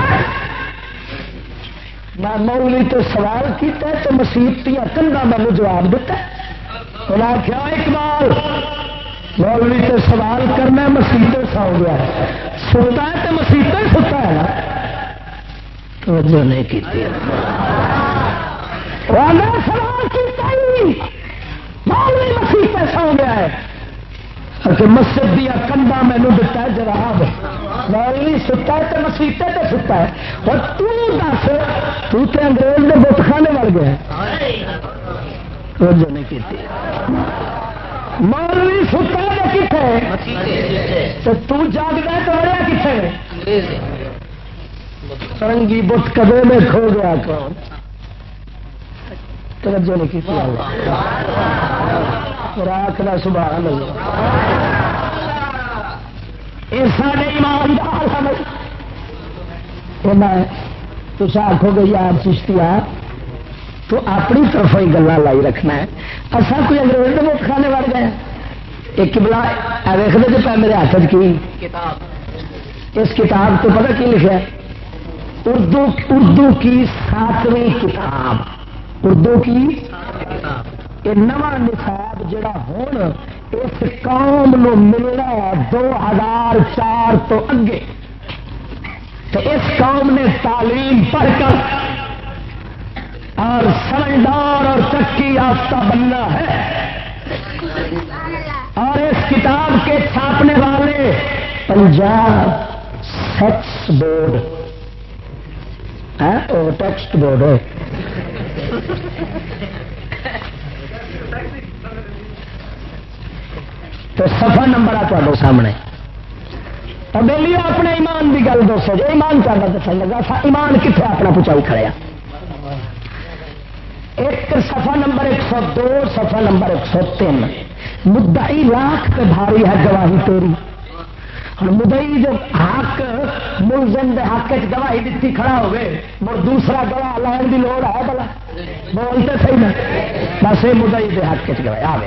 میں مولوی تو سوال کیتا تو مسیح کندا مینو جواب دیتا انہیں آخیا اقبال، مولوی تو سوال کرنا مسیح سو گیا ستا ہے تو مسیح ستا ہے نا؟ توجہ نہیں کی سوال مولوی مسیح پہ سو گیا ہے مسجد دیا کنڈا مینو دتا ہے جواب مولوی ستا ہے تو مسیح تے ستا ہے۔ اور تو دس، تو تے انگریز نے بت خانے وڑ گیا نہیں کی مولوی ستا ہے کتنے تو جاگتا تو بڑا کتنے سرنگی بت کدے میں کھو گیا کون؟ توجہ نہیں کی راک کا سبحان اللہ۔ یہ سارے آخو گے یار چشتی آ تو اپنی طرف ہی گلا لائی رکھنا ہے۔ اصا کوئی انگریز کے مت کھانے وڑ گئے ایک بلا ویسے جو پہ میرے ہاتھ کی؟ اس کتاب تو پتا کی لکھا اردو اردو کی ساتویں کتاب۔ اردو کی یہ نواں نصاب جڑا ہوں اس قوم نو ملنا دو ہزار چار تو اگے۔ تو اس قوم نے تعلیم پڑھ کر اور سمجھدار اور چکی آفتہ بننا ہے۔ اور اس کتاب کے چھاپنے والے پنجاب سیکس بورڈ ٹیکسٹ بورڈ ہے تو سفا نمبر آ تو سامنے ابھی اپنے ایمان کی گل دسو جی ایمان کرنا دس لگا ایمان کتنے اپنا پچائی کھڑیا ایک سفا نمبر ایک سو دو سفا نمبر ایک سو تین مدعی لاکھ پہ بھاری ہے گواہی تیری ہوں مدئی جو حق، ملزم دے حق چ گواہی دیتی کھڑا ہو گئے مر دوسرا گواہ لائن کی لوڑ ہے بلا بولتے صحیح نا۔ بس یہ مدئی دے حق چ گواہ آ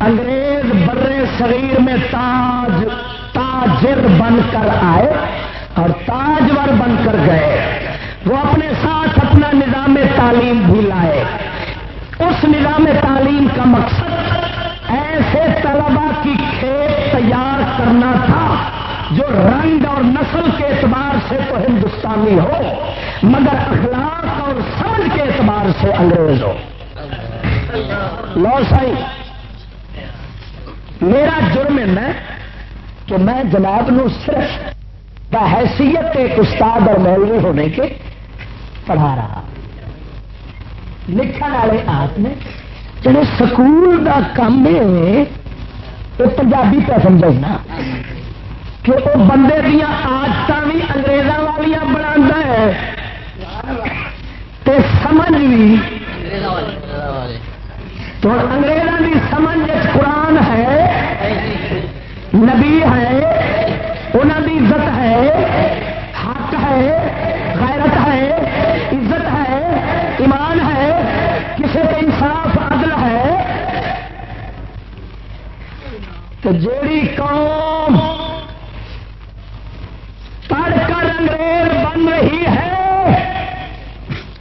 انگریز برے شریر میں تاج، تاجر بن کر آئے اور تاجور بن کر گئے۔ وہ اپنے ساتھ اپنا نظام تعلیم بھی لائے۔ اس نظام تعلیم کا مقصد ایسے طلبا کی کھیت تیار کرنا تھا، جو رنگ اور نسل کے اعتبار سے تو ہندوستانی ہو، مگر اخلاق اور سمجھ کے اعتبار سے انگریز ہو۔ لو سائی میرا جرم ہے کہ میں جناب نو صرف بحیثیت ایک استاد اور مولوی ہونے کے پڑھا رہا۔ لکھن والے آپ نے، جڑے سکول کا کام ہے وہ پنجابی پہ سمجھنا کہ وہ بندے دیا آدت بھی اگریزوں والی بنا ہے۔ سمجھ بھی۔ تو انگریزوں کی سمجھ قرآن ہے، نبی ہے انہوں کی عزت ہے، حق ہے، غیرت ہے تو جیڑی قوم پڑھ کر انگریز بن رہی ہے،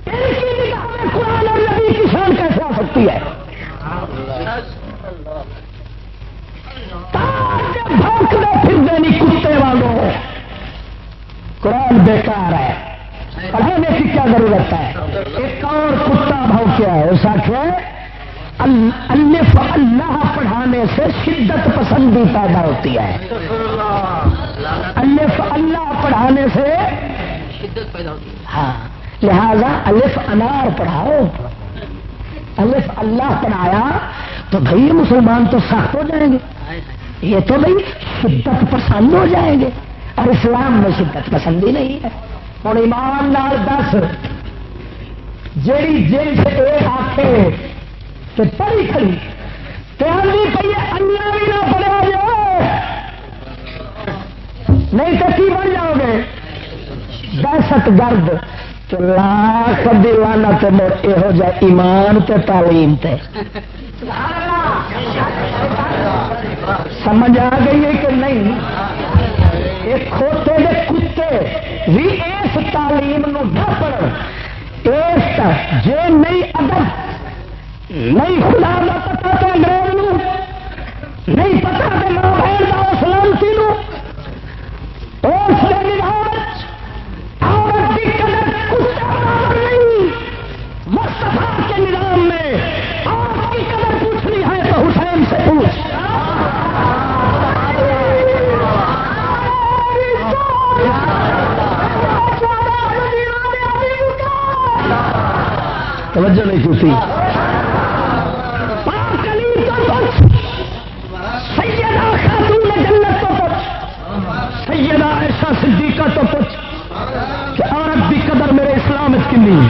ان کی نگاہ میں قرآن اور نبی کی شان کیسے آ سکتی ہے؟ بھونکتے پھر دینی کتے والوں۔ قرآن بیکار ہے۔ پڑھانے کی کیا ضرورت ہے؟ ایک اور کتا بھاؤ کیا ہے، اس الف اللہ پڑھانے سے شدت پسندی پیدا ہوتی ہے۔ الف اللہ پڑھانے سے شدت پیدا ہوتی ہے ہاں لہذا الف انار پڑھاؤ۔ الف اللہ پڑھایا تو بھائی مسلمان تو سخت ہو جائیں گے۔ یہ تو بھائی شدت پسند ہو جائیں گے۔ اور اسلام میں شدت پسندی نہیں ہے۔ ہوں ایمان لال دس، جیڑی جیل سے ایک آخے کہ پڑھی کھڑی۔ تیاری پی انیا بھی نہ پڑا جائے۔ نہیں تو کی بن جاؤ گے؟ دہشت گرد۔ لاکھ دیوانا تو یہو جہ ایمان تے تعلیم تے۔ سمجھ آ گئی ہے کہ نہیں؟ ایک کھوتے دے کتے بھی اس تعلیم نو نہ پڑھ اس جے نہیں ادب نہیں خدا کا پتا تو انگریز نہیں پتا کہ ماں بہن کا سلامتی اس عورت کی قدر کتا نہیں۔ مستفا کے نظام میں عورت کی قدر پوچھنی ہے تو حسین سے پوچھ۔ توجہ نہیں کی آسا صدیقہ تو پوچھ کہ عورت کی قدر میرے اسلام کنی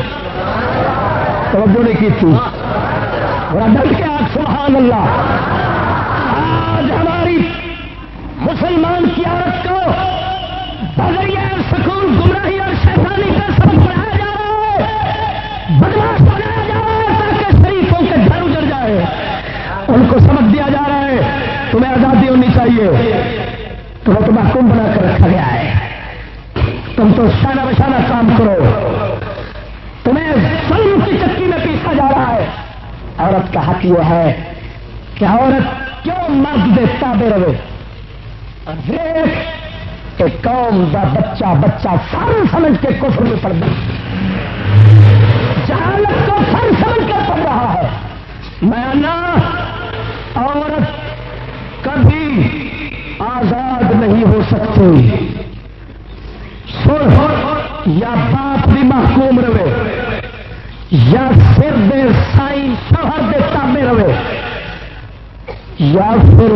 توجہ نہیں کی تھی ڈل کے آگ، سبحان اللہ. آج ہماری مسلمان کی عورت کو بغیر سکون، گمراہی اور شیطانی کا سب پڑھایا جا رہا ہے بدماش بنایا جا رہا ہے تاکہ شریفوں کے گھر اجڑ جائے۔ ان کو سبق دیا جا رہا ہے، تمہیں آزادی ہونی چاہیے۔ تمہیں تو بنا کر رکھا گیا ہے۔ تم تو شانہ بشانہ کام کرو۔ تمہیں ظلم کی چکی میں پیسا جا رہا ہے۔ عورت کا حق یہ ہے کہ عورت کیوں مرد دے تابے رہے۔ کہ قوم دا بچہ بچہ سر سمجھ کے کفر میں پڑ گئی جہالت کو سر سمجھ کے پڑ رہا ہے۔ میں نا عورت کبھی آزاد نہیں ہو سکتی سر یا باپ بھی محکوم رہے۔ یا سر دے سائی شوہر دے تابے رہے۔ یا پھر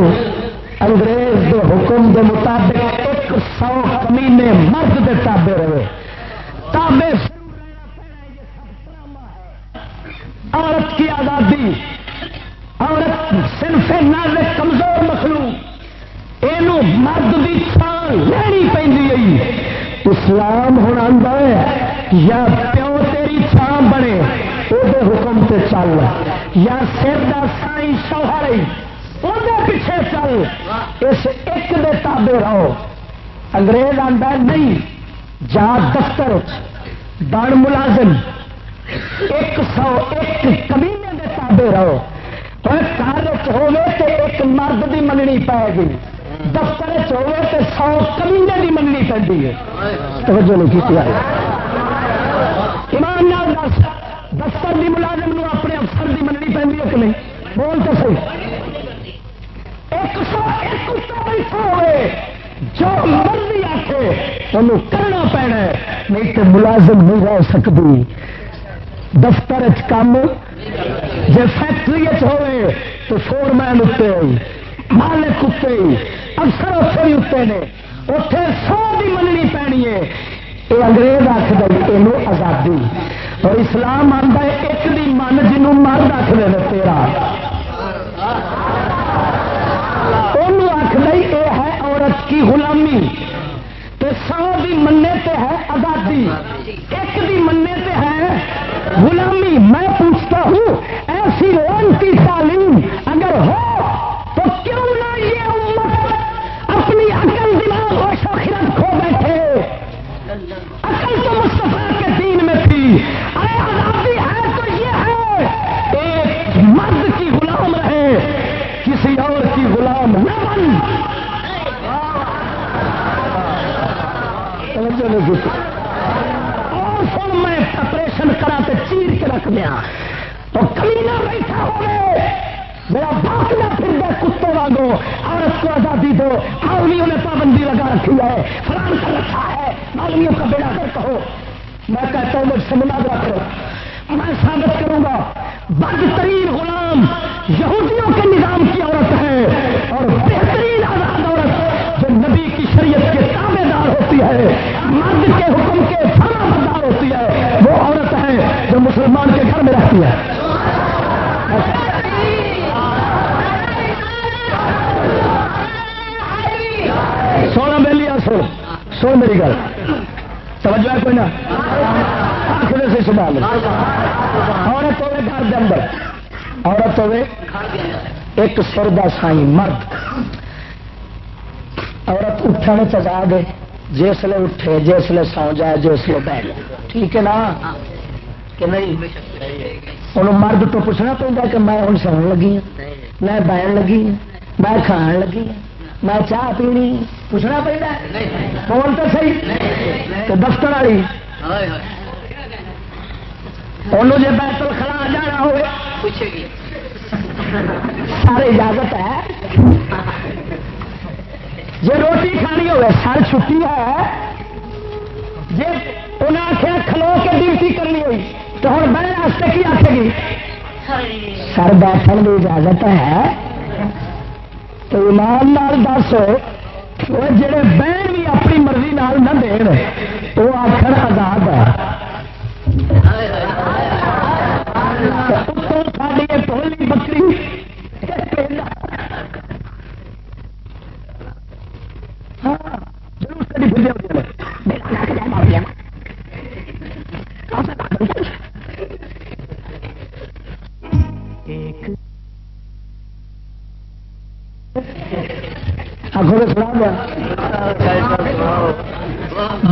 انگریز دے حکم دے مطابق ایک سو کمینے مرد دے تابے رہے۔ تابے عورت کی آزادی، عورت صرف نال کمزور مخلو یہ مرد کی چھان لینی پی اسلام ہونا ہے یا پیو تیری چھان بنے وہ حکم سے چل۔ یا سر کا سائی شوہر پیچھے چل۔ اس ایک دے تابے رہو۔ انگریز آتا نہیں، جا دفتر بن ملازم۔ ایک سو ایک کمینے دے تابے رہو۔ گھر تو ایک مرد کی مننی پائے گی۔ دفتر ہوے تو سو کمینے کی مننی پڑتی ہے۔ توجہ نہیں کی ایمان دس، دفتر کی ملازم اپنے افسر کی مننی پہ کہ نہیں؟ بول تو صحیح۔ ایک سو ایک بیٹھا ہوئے، جو مرضی آتے انہوں کرنا پینا نہیں تو ملازم نہیں رہ سکتی دفتر کام جی فیکٹری ہوئے، تو فور مین اتنے مالک اتنے افسر اتنے بھی اتنے نے۔ اتے سو بھی مننی پینی ہے۔ یہ انگریز آخر یہ آزادی۔ اور اسلام آتا ہے ایک دی من جنوں مرد آخر تیرا۔ یہ ہے عورت کی غلامی۔ تو سو بھی مننے تے ہے آزادی۔ ایک بھی مننے تے ہے غلامی۔ میں پوچھتا ہوں، ایسی رون کی تعلیم اگر ہو تو کیوں نہ یہ امت اپنی عقل دماغ و شوخرت کھو بیٹھے؟ عقل تو مصطفیٰ کے دین میں تھی۔ ارے آزادی ہے تو یہ ہے، ایک مرد کی غلام رہے، کسی اور کی غلام نہ بن۔ اور سن میں آپریشن کرا تو چیر کے رکھ دیا۔ تو کمینا بیٹھا ہوئے میرا باپ نہ پھر دے کتوں واگو عورت کو آزادی دو۔ عالمیوں نے پابندی لگا رکھی ہے۔ فران کر رکھا ہے۔ عالمیوں کا بیڑا کر کہو، میں کہتا ہوں مجھ سے مناظرہ کرو۔ میں ثابت کروں گا بدترین غلام یہودیوں کے نظام کی عورت ہے اور بہترین آزاد عورت جو نبی کی شریعت کے تابے دار ہوتی ہے، مرد کے حکم کے فرما بردار ہوتی ہے۔ وہ عورت ہے جو مسلمان کے گھر میں رہتی ہے۔ سونا میلی سو سو میری گل۔ توجہ ہے کوئی نا آخر سے سنبھال۔ عورت ہوے گھر کے اندر۔ عورت ہوے ایک سردا سائی مرد۔ عورت اٹھنے چجا گئے جسے اٹھے جسے سو جائے جسے بہ جائے ٹھیک ہے نا؟ کہ نہیں؟ انہوں مرد تو پوچھنا پہنتا کہ میں ہوں سو لگی ہوں میں بہن لگی ہوں میں کھان لگی ہوں میں چاہ پینی پوچھنا پہنتا بول تو صحیح؟ تو دفتر والی۔ انہوں جی بیت الخلا جانا ہوئے۔ سارے اجازت ہے۔ جی روٹی کھانی ہوئے سر چھٹی ہے۔ جی انہیں آخیا کھلو کے ڈیوٹی کرنی ہوئی تو ہوں بہن واسطے کی آخے گی؟ سر بیٹھنے کی اجازت ہے۔ تو ایمان نال دس، وہ جڑے بہن بھی اپنی مرضی نال نہ دین، وہ آخر آزاد ہے۔ ساری بکری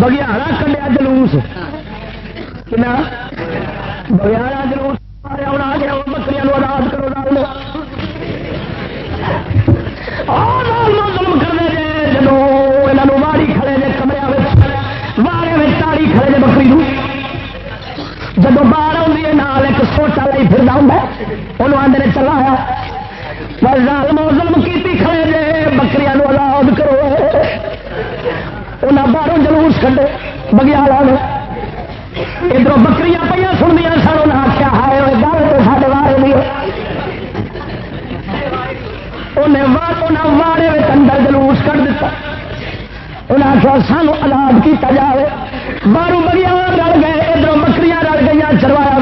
بگیارا کلیا جلوس۔ بگیارا جلوس۔ بکری آزاد کرو ظلم کرتے جی جب یہ واڑی کھڑے جی کمرے واڑے تاڑی کھڑے جی بکری جب باہر آئی ہے، نال ایک سوچا لائی پھر ہوں وہ آدھے چلایا۔ ظالم ظلم کی باہروں جلوس کھڈے بگیالا نے ادھر بکری پہ سنیا سن انہیں آخیا ہائے گل تو سارے وارے بھی انہیں واڑے اندر جلوس کٹ دیتا انہیں آخیا سان آزاد کیا جائے باہر بگیا رل گئے ادھر بکری رل گئی چروایا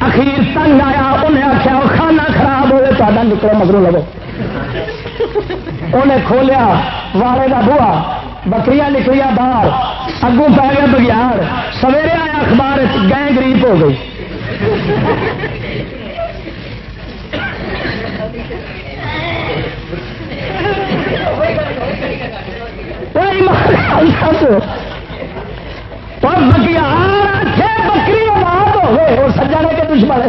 اخیر تنگ آیا انہیں آخیا کھانا خراب ہوئے تا نکلو مگرو لگو۔ انہیں کھولیا، والے کا بوا بکری نکلیا باہر، اگوں پی گیا بگیار سویرے آیا اخبار گئے گریب ہو گئی۔ بکری آباد ہو گئے۔ وہ سجا کے دشمن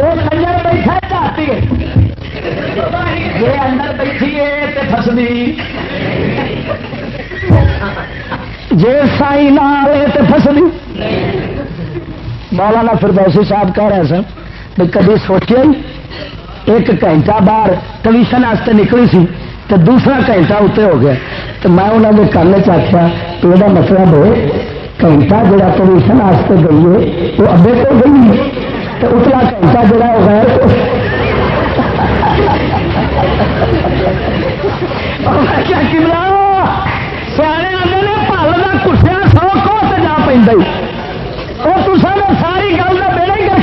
وہ سجا بیٹھا چاہتی ہے یہ اندر بیٹھی ہے فسدی جی سائی نال فسدی مولانا فردوسی صاحب کہہ رہے سن بھی کبھی سوچے ایک گھنٹہ باہر کمیشن واسطے نکلی سی تو دوسرا گھنٹہ اتنے ہو گیا۔ تو میں انہوں نے کرنے چاہتا تو یہ مطلب ہے گھنٹہ جڑا کمیشن واسطے گئی ہے، وہ ابے تو گئی۔ تو اتلا گھنٹہ جڑا وہ غیر سیانے آتے نے پل کا کسیا سو کو جا پہ وہ تو ساری گل کا بیڑا ہی کر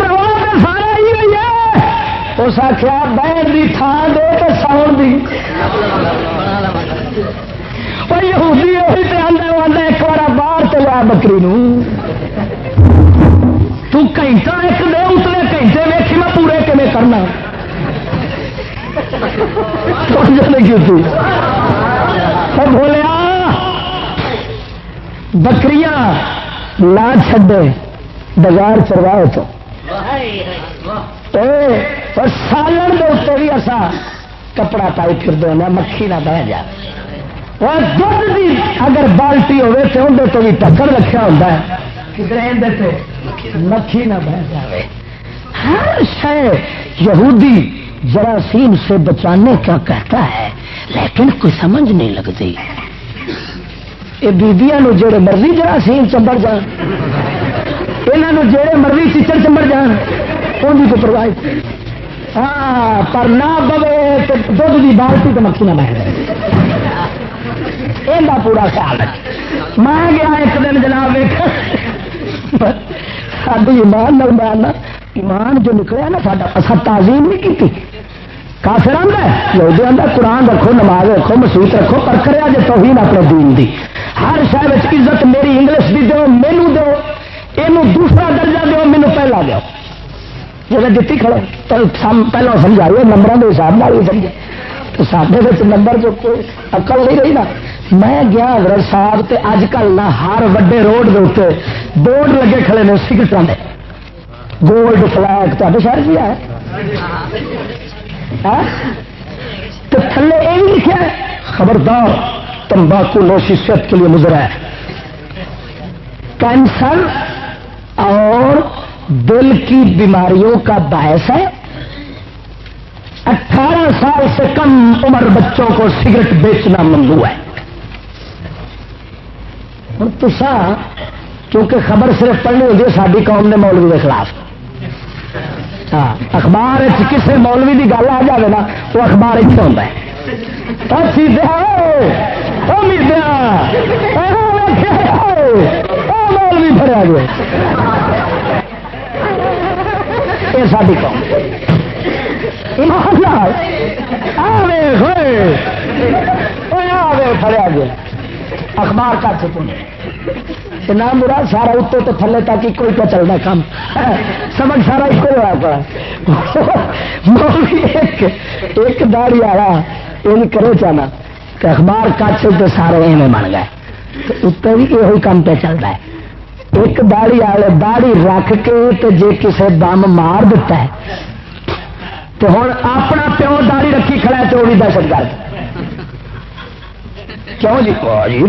روا تو سارا ہی ہوئی ہے اس آخیا بہن کی تھان دے تو ساؤن کی یہودی وہی پہ آدھا آدھا ایک بار باہر چلا بکری تنٹا ایک دے اتنے گھنٹے ویکھی میں پورے کمیں کرنا۔ بولیا بکریاں نہ چھڈے، بازار چروائے تو۔ سالن کے اتنے بھی ایسا کپڑا پائی پھر دو مکھی نہ بہ جائے اور دھد بھی اگر بالٹی ہوے تو اندر تو بھی ٹکر رکھا ہوتا ہے کدھر مکھی نہ بہ جائے ہر شہ یہودی جراثیم سے بچانے کا کہتا ہے، لیکن کوئی سمجھ نہیں لگتی۔ یہ بیبیا جڑے مرضی جراثیم چمبڑ جان یہاں جڑے مرضی چیچر چمبڑ جان، ان کی تو پرواہ ہاں پر نہ بوے تو دھد کی بالٹی تو مکھی نہ بہ یہ پورا خیال ہے۔ میں گیا ایک دن جناب ساری ایمان نہ ایمان جو نکلیا نا سا تعظیم نہیں کی کافر آتا ہے قرآن رکھو، نماز رکھو مسیح رکھو، پر کرے جی توہین اپنے دین دی۔ ہر شہر عزت میری انگلش بھی دو مینو دو یہ دوسرا درجہ دو مینو پہلا دو جب دیتی کھڑے، تو پہلے سمجھائیے نمبروں کے حساب سے بھی سمجھے۔ تو سارے نمبر جو اکل نہیں رہی نا۔ میں گیا حضرت صاحب تے اج کل نہ، ہر وڈے روڈ کے اتنے بورڈ لگے کھڑے نے سگٹر دے۔ گولڈ فلیگ تو شہر کیا ہے؟ ہاں؟ تو تھلے یہ بھی لکھا ہے خبردار تمباکو نوشی صحت کے لیے مضرا ہے۔ کینسر اور دل کی بیماریوں کا باعث ہے۔ اٹھارہ سال سے کم عمر بچوں کو سگریٹ بیچنا ممنوع ہے۔ ہوں تو کیونکہ خبر صرف پڑھنی ہوتی ہے ساری قوم نے مولوی کے خلاف۔ ہاں اخبار کسی مولوی کی گل آ جائے نا، وہ اخبار اتنے ہوتا ہے۔ ہاں، گیا ہاں، ہاں، جی۔ یہ ساری قوم۔ فریا گیا جی۔ اخبار کا چکے نہ مرا سارا اتو تو تھلے تک ایک ہی پہ چلتا کام۔ سمجھ سارا ایک ہوا پڑا ایک داڑی آیا یہ کرو چاہنا کہ اخبار کچھ تو سارے ایویں بن گئے۔ اتنے بھی یہ کام پہ چلتا ہے۔ ایک داڑی والے داڑی رکھ کے تو جی کسی دم مار دیتا ہے، تو ہوں اپنا پیو داڑی رکھی کھڑا ہے تو وہ بھی دہشت گرد۔ کیوں جی؟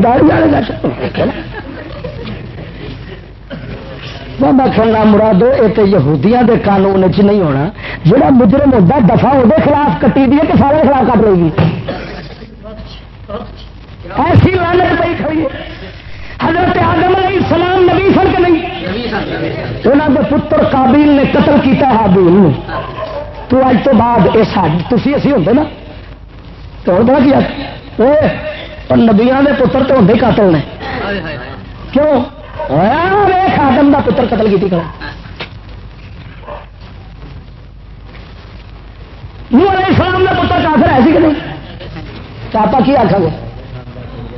داڑی والے دہشت میں کھلنا مرادو یہ تو یہودیاں دے قانون چ نہیں ہونا۔ جہاں مجرم ہوتا دفاع وہ خلاف کٹی دی ہے کہ سارے خلاف کٹ رہے گی ایسی لانت پی کھڑی ہے۔ حضرت آدم علیہ السلام نبی سن کے نہیں؟ انہوں کے پتر کابیل نے قتل کیتا حابیل نے تو اج تو بعد یہ تھی اسی ہوتے نا؟ تو بڑا کیا نبیا کے پتر تو ہوں قاتل نے۔ کیوں؟ آدم کا پتر قتل کی کرا علیہ السلام کا پتر کافر ہے سی کہ نہیں تو آپ کی آخا گے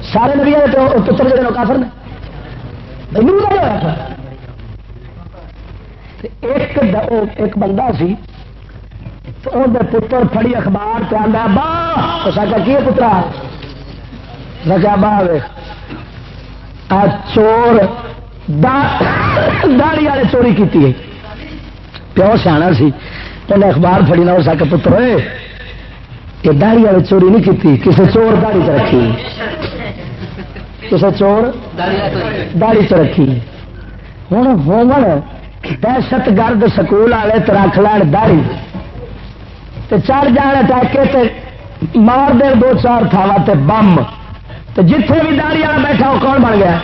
سارے نبیا کے پتر جڑے کافر نے ایک بندہ سی پتر پڑی اخبار پہ آدھا با سا کی پترا رکھا رجا باہ چور داڑی والے چوری کی پیو سیاح سی پہلے اخبار فڑی نہ ہو سکے پتر ہوئے یہ داڑی والے چوری نہیں کی کسی چور داڑی چ رکھی۔ کسی چور داڑی چ رکھی۔ ہوں ہومن دہشت گرد سکول والے تو رکھ لین داڑی۔ چڑھ جان ٹاکے مار دے دو چار تھاوا بم۔ تو جتھے بھی داڑی والا بیٹھا، وہ کون بن گیا؟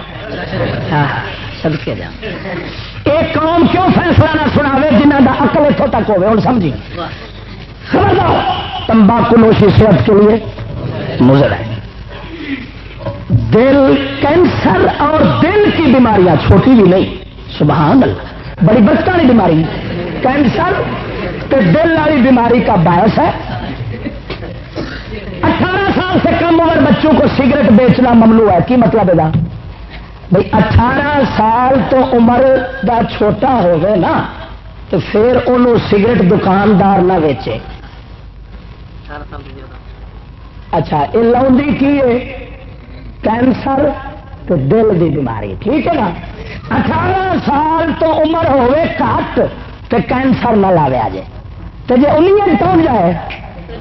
سدکے جا ایک قوم کیوں فیصلہ نہ سنا جنہ کا اکل اتوں تک ہوے ہوں سمجھی۔ تمباکو نوشی صحت کے لیے مضر ہے۔ دل کینسر اور دل کی بیماریاں چھوٹی بھی نہیں، سبحان اللہ۔ بڑی بچہ والی بیماری۔ کینسر تو دل والی بیماری کا باعث ہے۔ اٹھارہ سال سے کم عمر بچوں کو سگریٹ بیچنا ممنوع ہے۔ کی مطلب ہے بھائی اٹھارہ سال تو عمر دا چھوٹا ہوگا نا، تو پھر انہوں سگریٹ دکاندار نہ ویچے۔ اچھا یہ لاؤنڈی کی ہے؟ کینسر تو دل دی بیماری، ٹھیک ہے نا؟ اٹھارہ سال تو عمر ہوے گھٹ تو کینسر نہ لاویا جائے تو جی انہیں پہنچ جائے،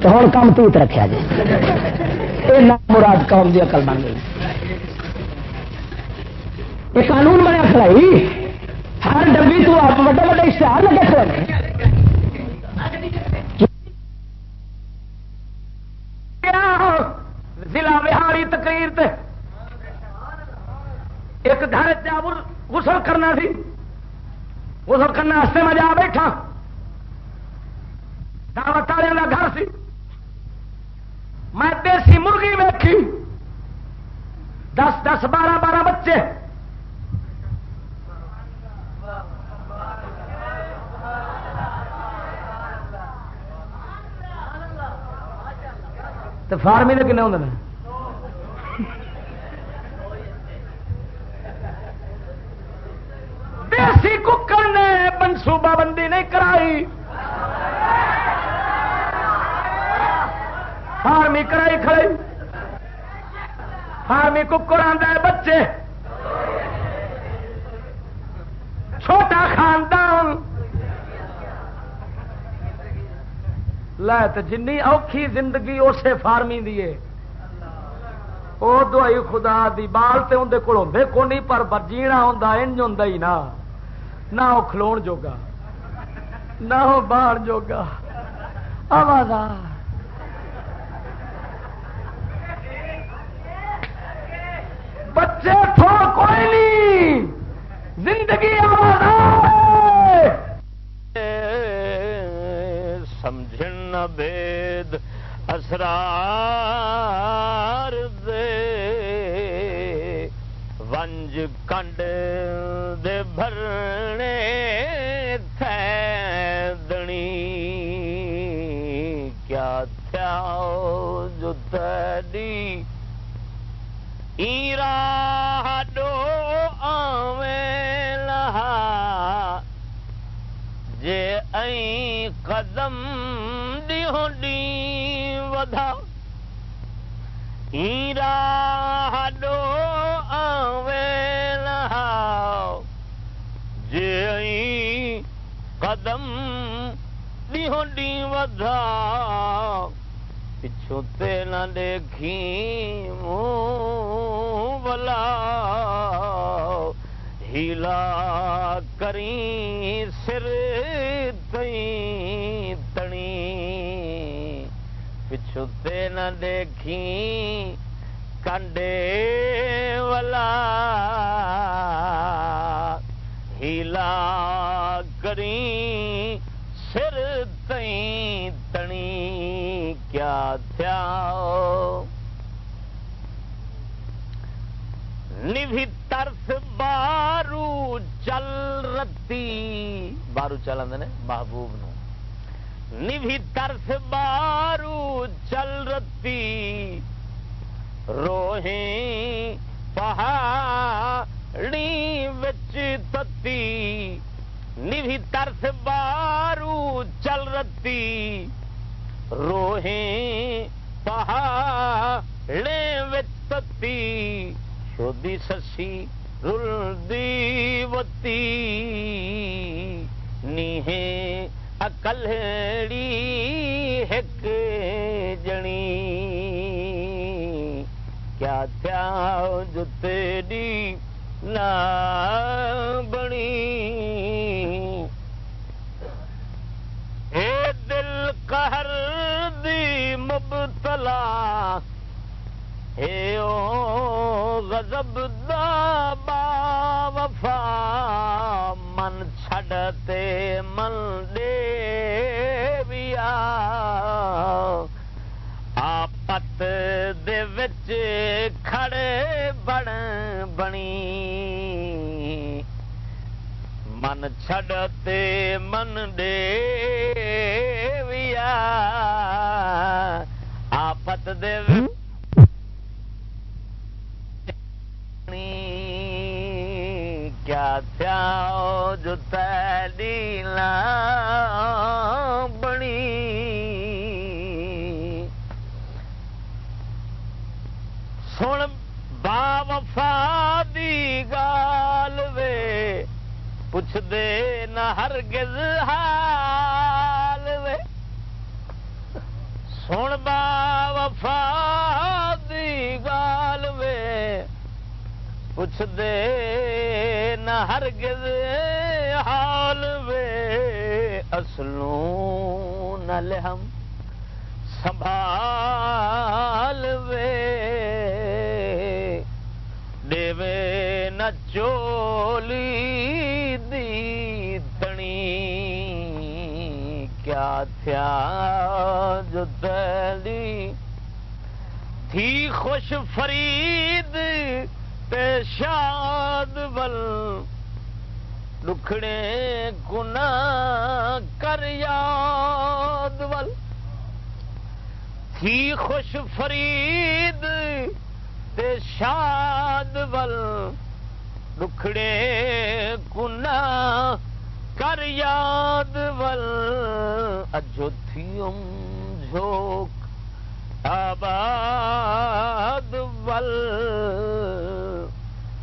تو ہوں کام توت رکھا جائے یہ نہ مراد قوم کی اقل بن گئی۔ یہ قانون بنیا کھڑائی ہر ڈبی تو آپ وڈے وڈے اشتہار لگے کھڑے ضلع بہاری تقریر تے ایک گھر غسل کرنا سی۔ غسل کرنے واسطے میں جا بیٹھا۔ دعوت والے کا گھر سی۔ میں دیسی مرغی ویکھی۔ دس دس بارہ بارہ بچے۔ تو فارمی کے کنے ہوں دیسی ککر نے منصوبہ بندی نہیں کرائی۔ فارمی کرائی کھڑی فارمی ککر آدھا بچے چھوٹا خاندان لے تو جن اوکھی زندگی اسے فارمی دیے وہ دوائی خدا دی بال تے اندر کول ہوں کو نہیں، پر جینا ہوں انج ہوں ہی نہ نہ وہ کھلو جوگا، نہ وہ باہر جوگا۔ آواز بچے تھوڑ کوئی نہیں زندگی آواز سمجھن بید، اسرار دے۔ انج کنڈ دے بھرنے تھے کیا تھیا جو تیری؟ ایرا ہڈو آویں لہا۔ جے این قدم دی ہونڈی ہیرا ہڈو آویں لہا جے این قدم دی ہونڈی ودھا پچھوں تے نہ دیکھی منہ بلا ہیلا کریں سر تئی پچھوں نہ دیکھی کنڈے والا ہیلا کریں سر تئی تنی کیا تھیا نبھی ترس بارو چل رتی بارو چل آدھے محبوب نو نبھی ترس بارو چل رتی۔ روہیں پہاڑی وچ تتی۔ نبھی ترس بارو چل رتی۔ روہیں پہاڑے وچ تتی۔ شودی سسی رلدی وتی۔ نیہے اکلڑی ہک جنی کیا تھیا جو تیری نہ بنی اے دل قہر دی مبتلا اے او غضب دا با وفا من چھڑتے من دے ویا۔ آپت دے وچ کھڑے بڑ بنی۔ من چھڑتے من دے ویا۔ آپت دے وچ جو تیری بنی۔ سن با وفا دی گال وے، پوچھ دے نہ ہرگز حال وے۔ سن با وفا پوچھ دے نہ ہرگز حال وے، اصلوں نہ لہم سنبھال وے۔ دیوے نہ چولی دی تنی کیا تھیا جو تیلی تھی خوش فرید پیشاد بل دکھڑے گنا کر یاد ول۔ تھی خوش فرید شاد ول دکھڑے گنا کر یاد ول۔ اجوتھیم جھوک آباد ول۔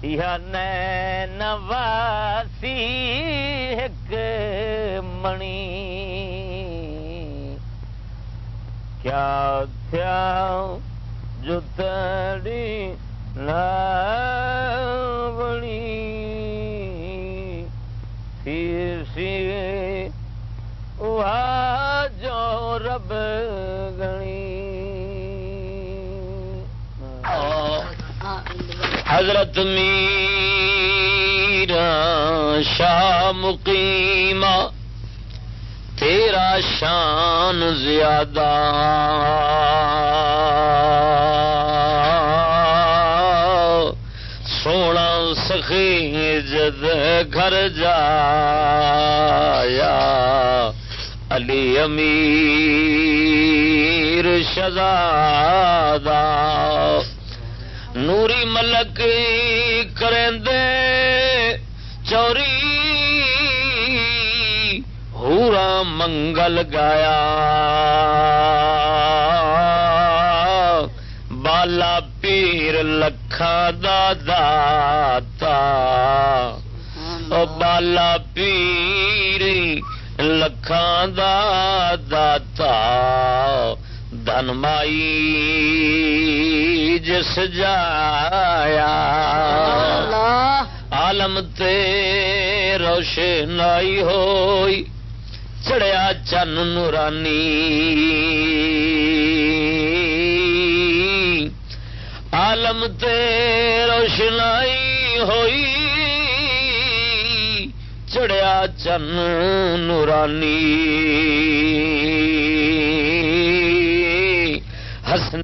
یا نواسی ایک منی۔ کیا تھیا جو تیری بڑی پھر سی جو رب گنی۔ حضرت میرا شاہ مقیمہ تیرا شان زیادہ۔ سونا خیجد گھر جایا۔ علی امیر شزادہ نوری ملک کریں دے چوری ہورا منگل گایا۔ بالا پیر لکھا دا داتا۔ او بالا پیر لکھان دا داتا۔ دن مائی جس جایا۔ عالم تے روشنائی ہوئی چڑیا چن نورانی۔ عالم تے روشنائی ہوئی چڑیا چن نورانی۔ Hazreti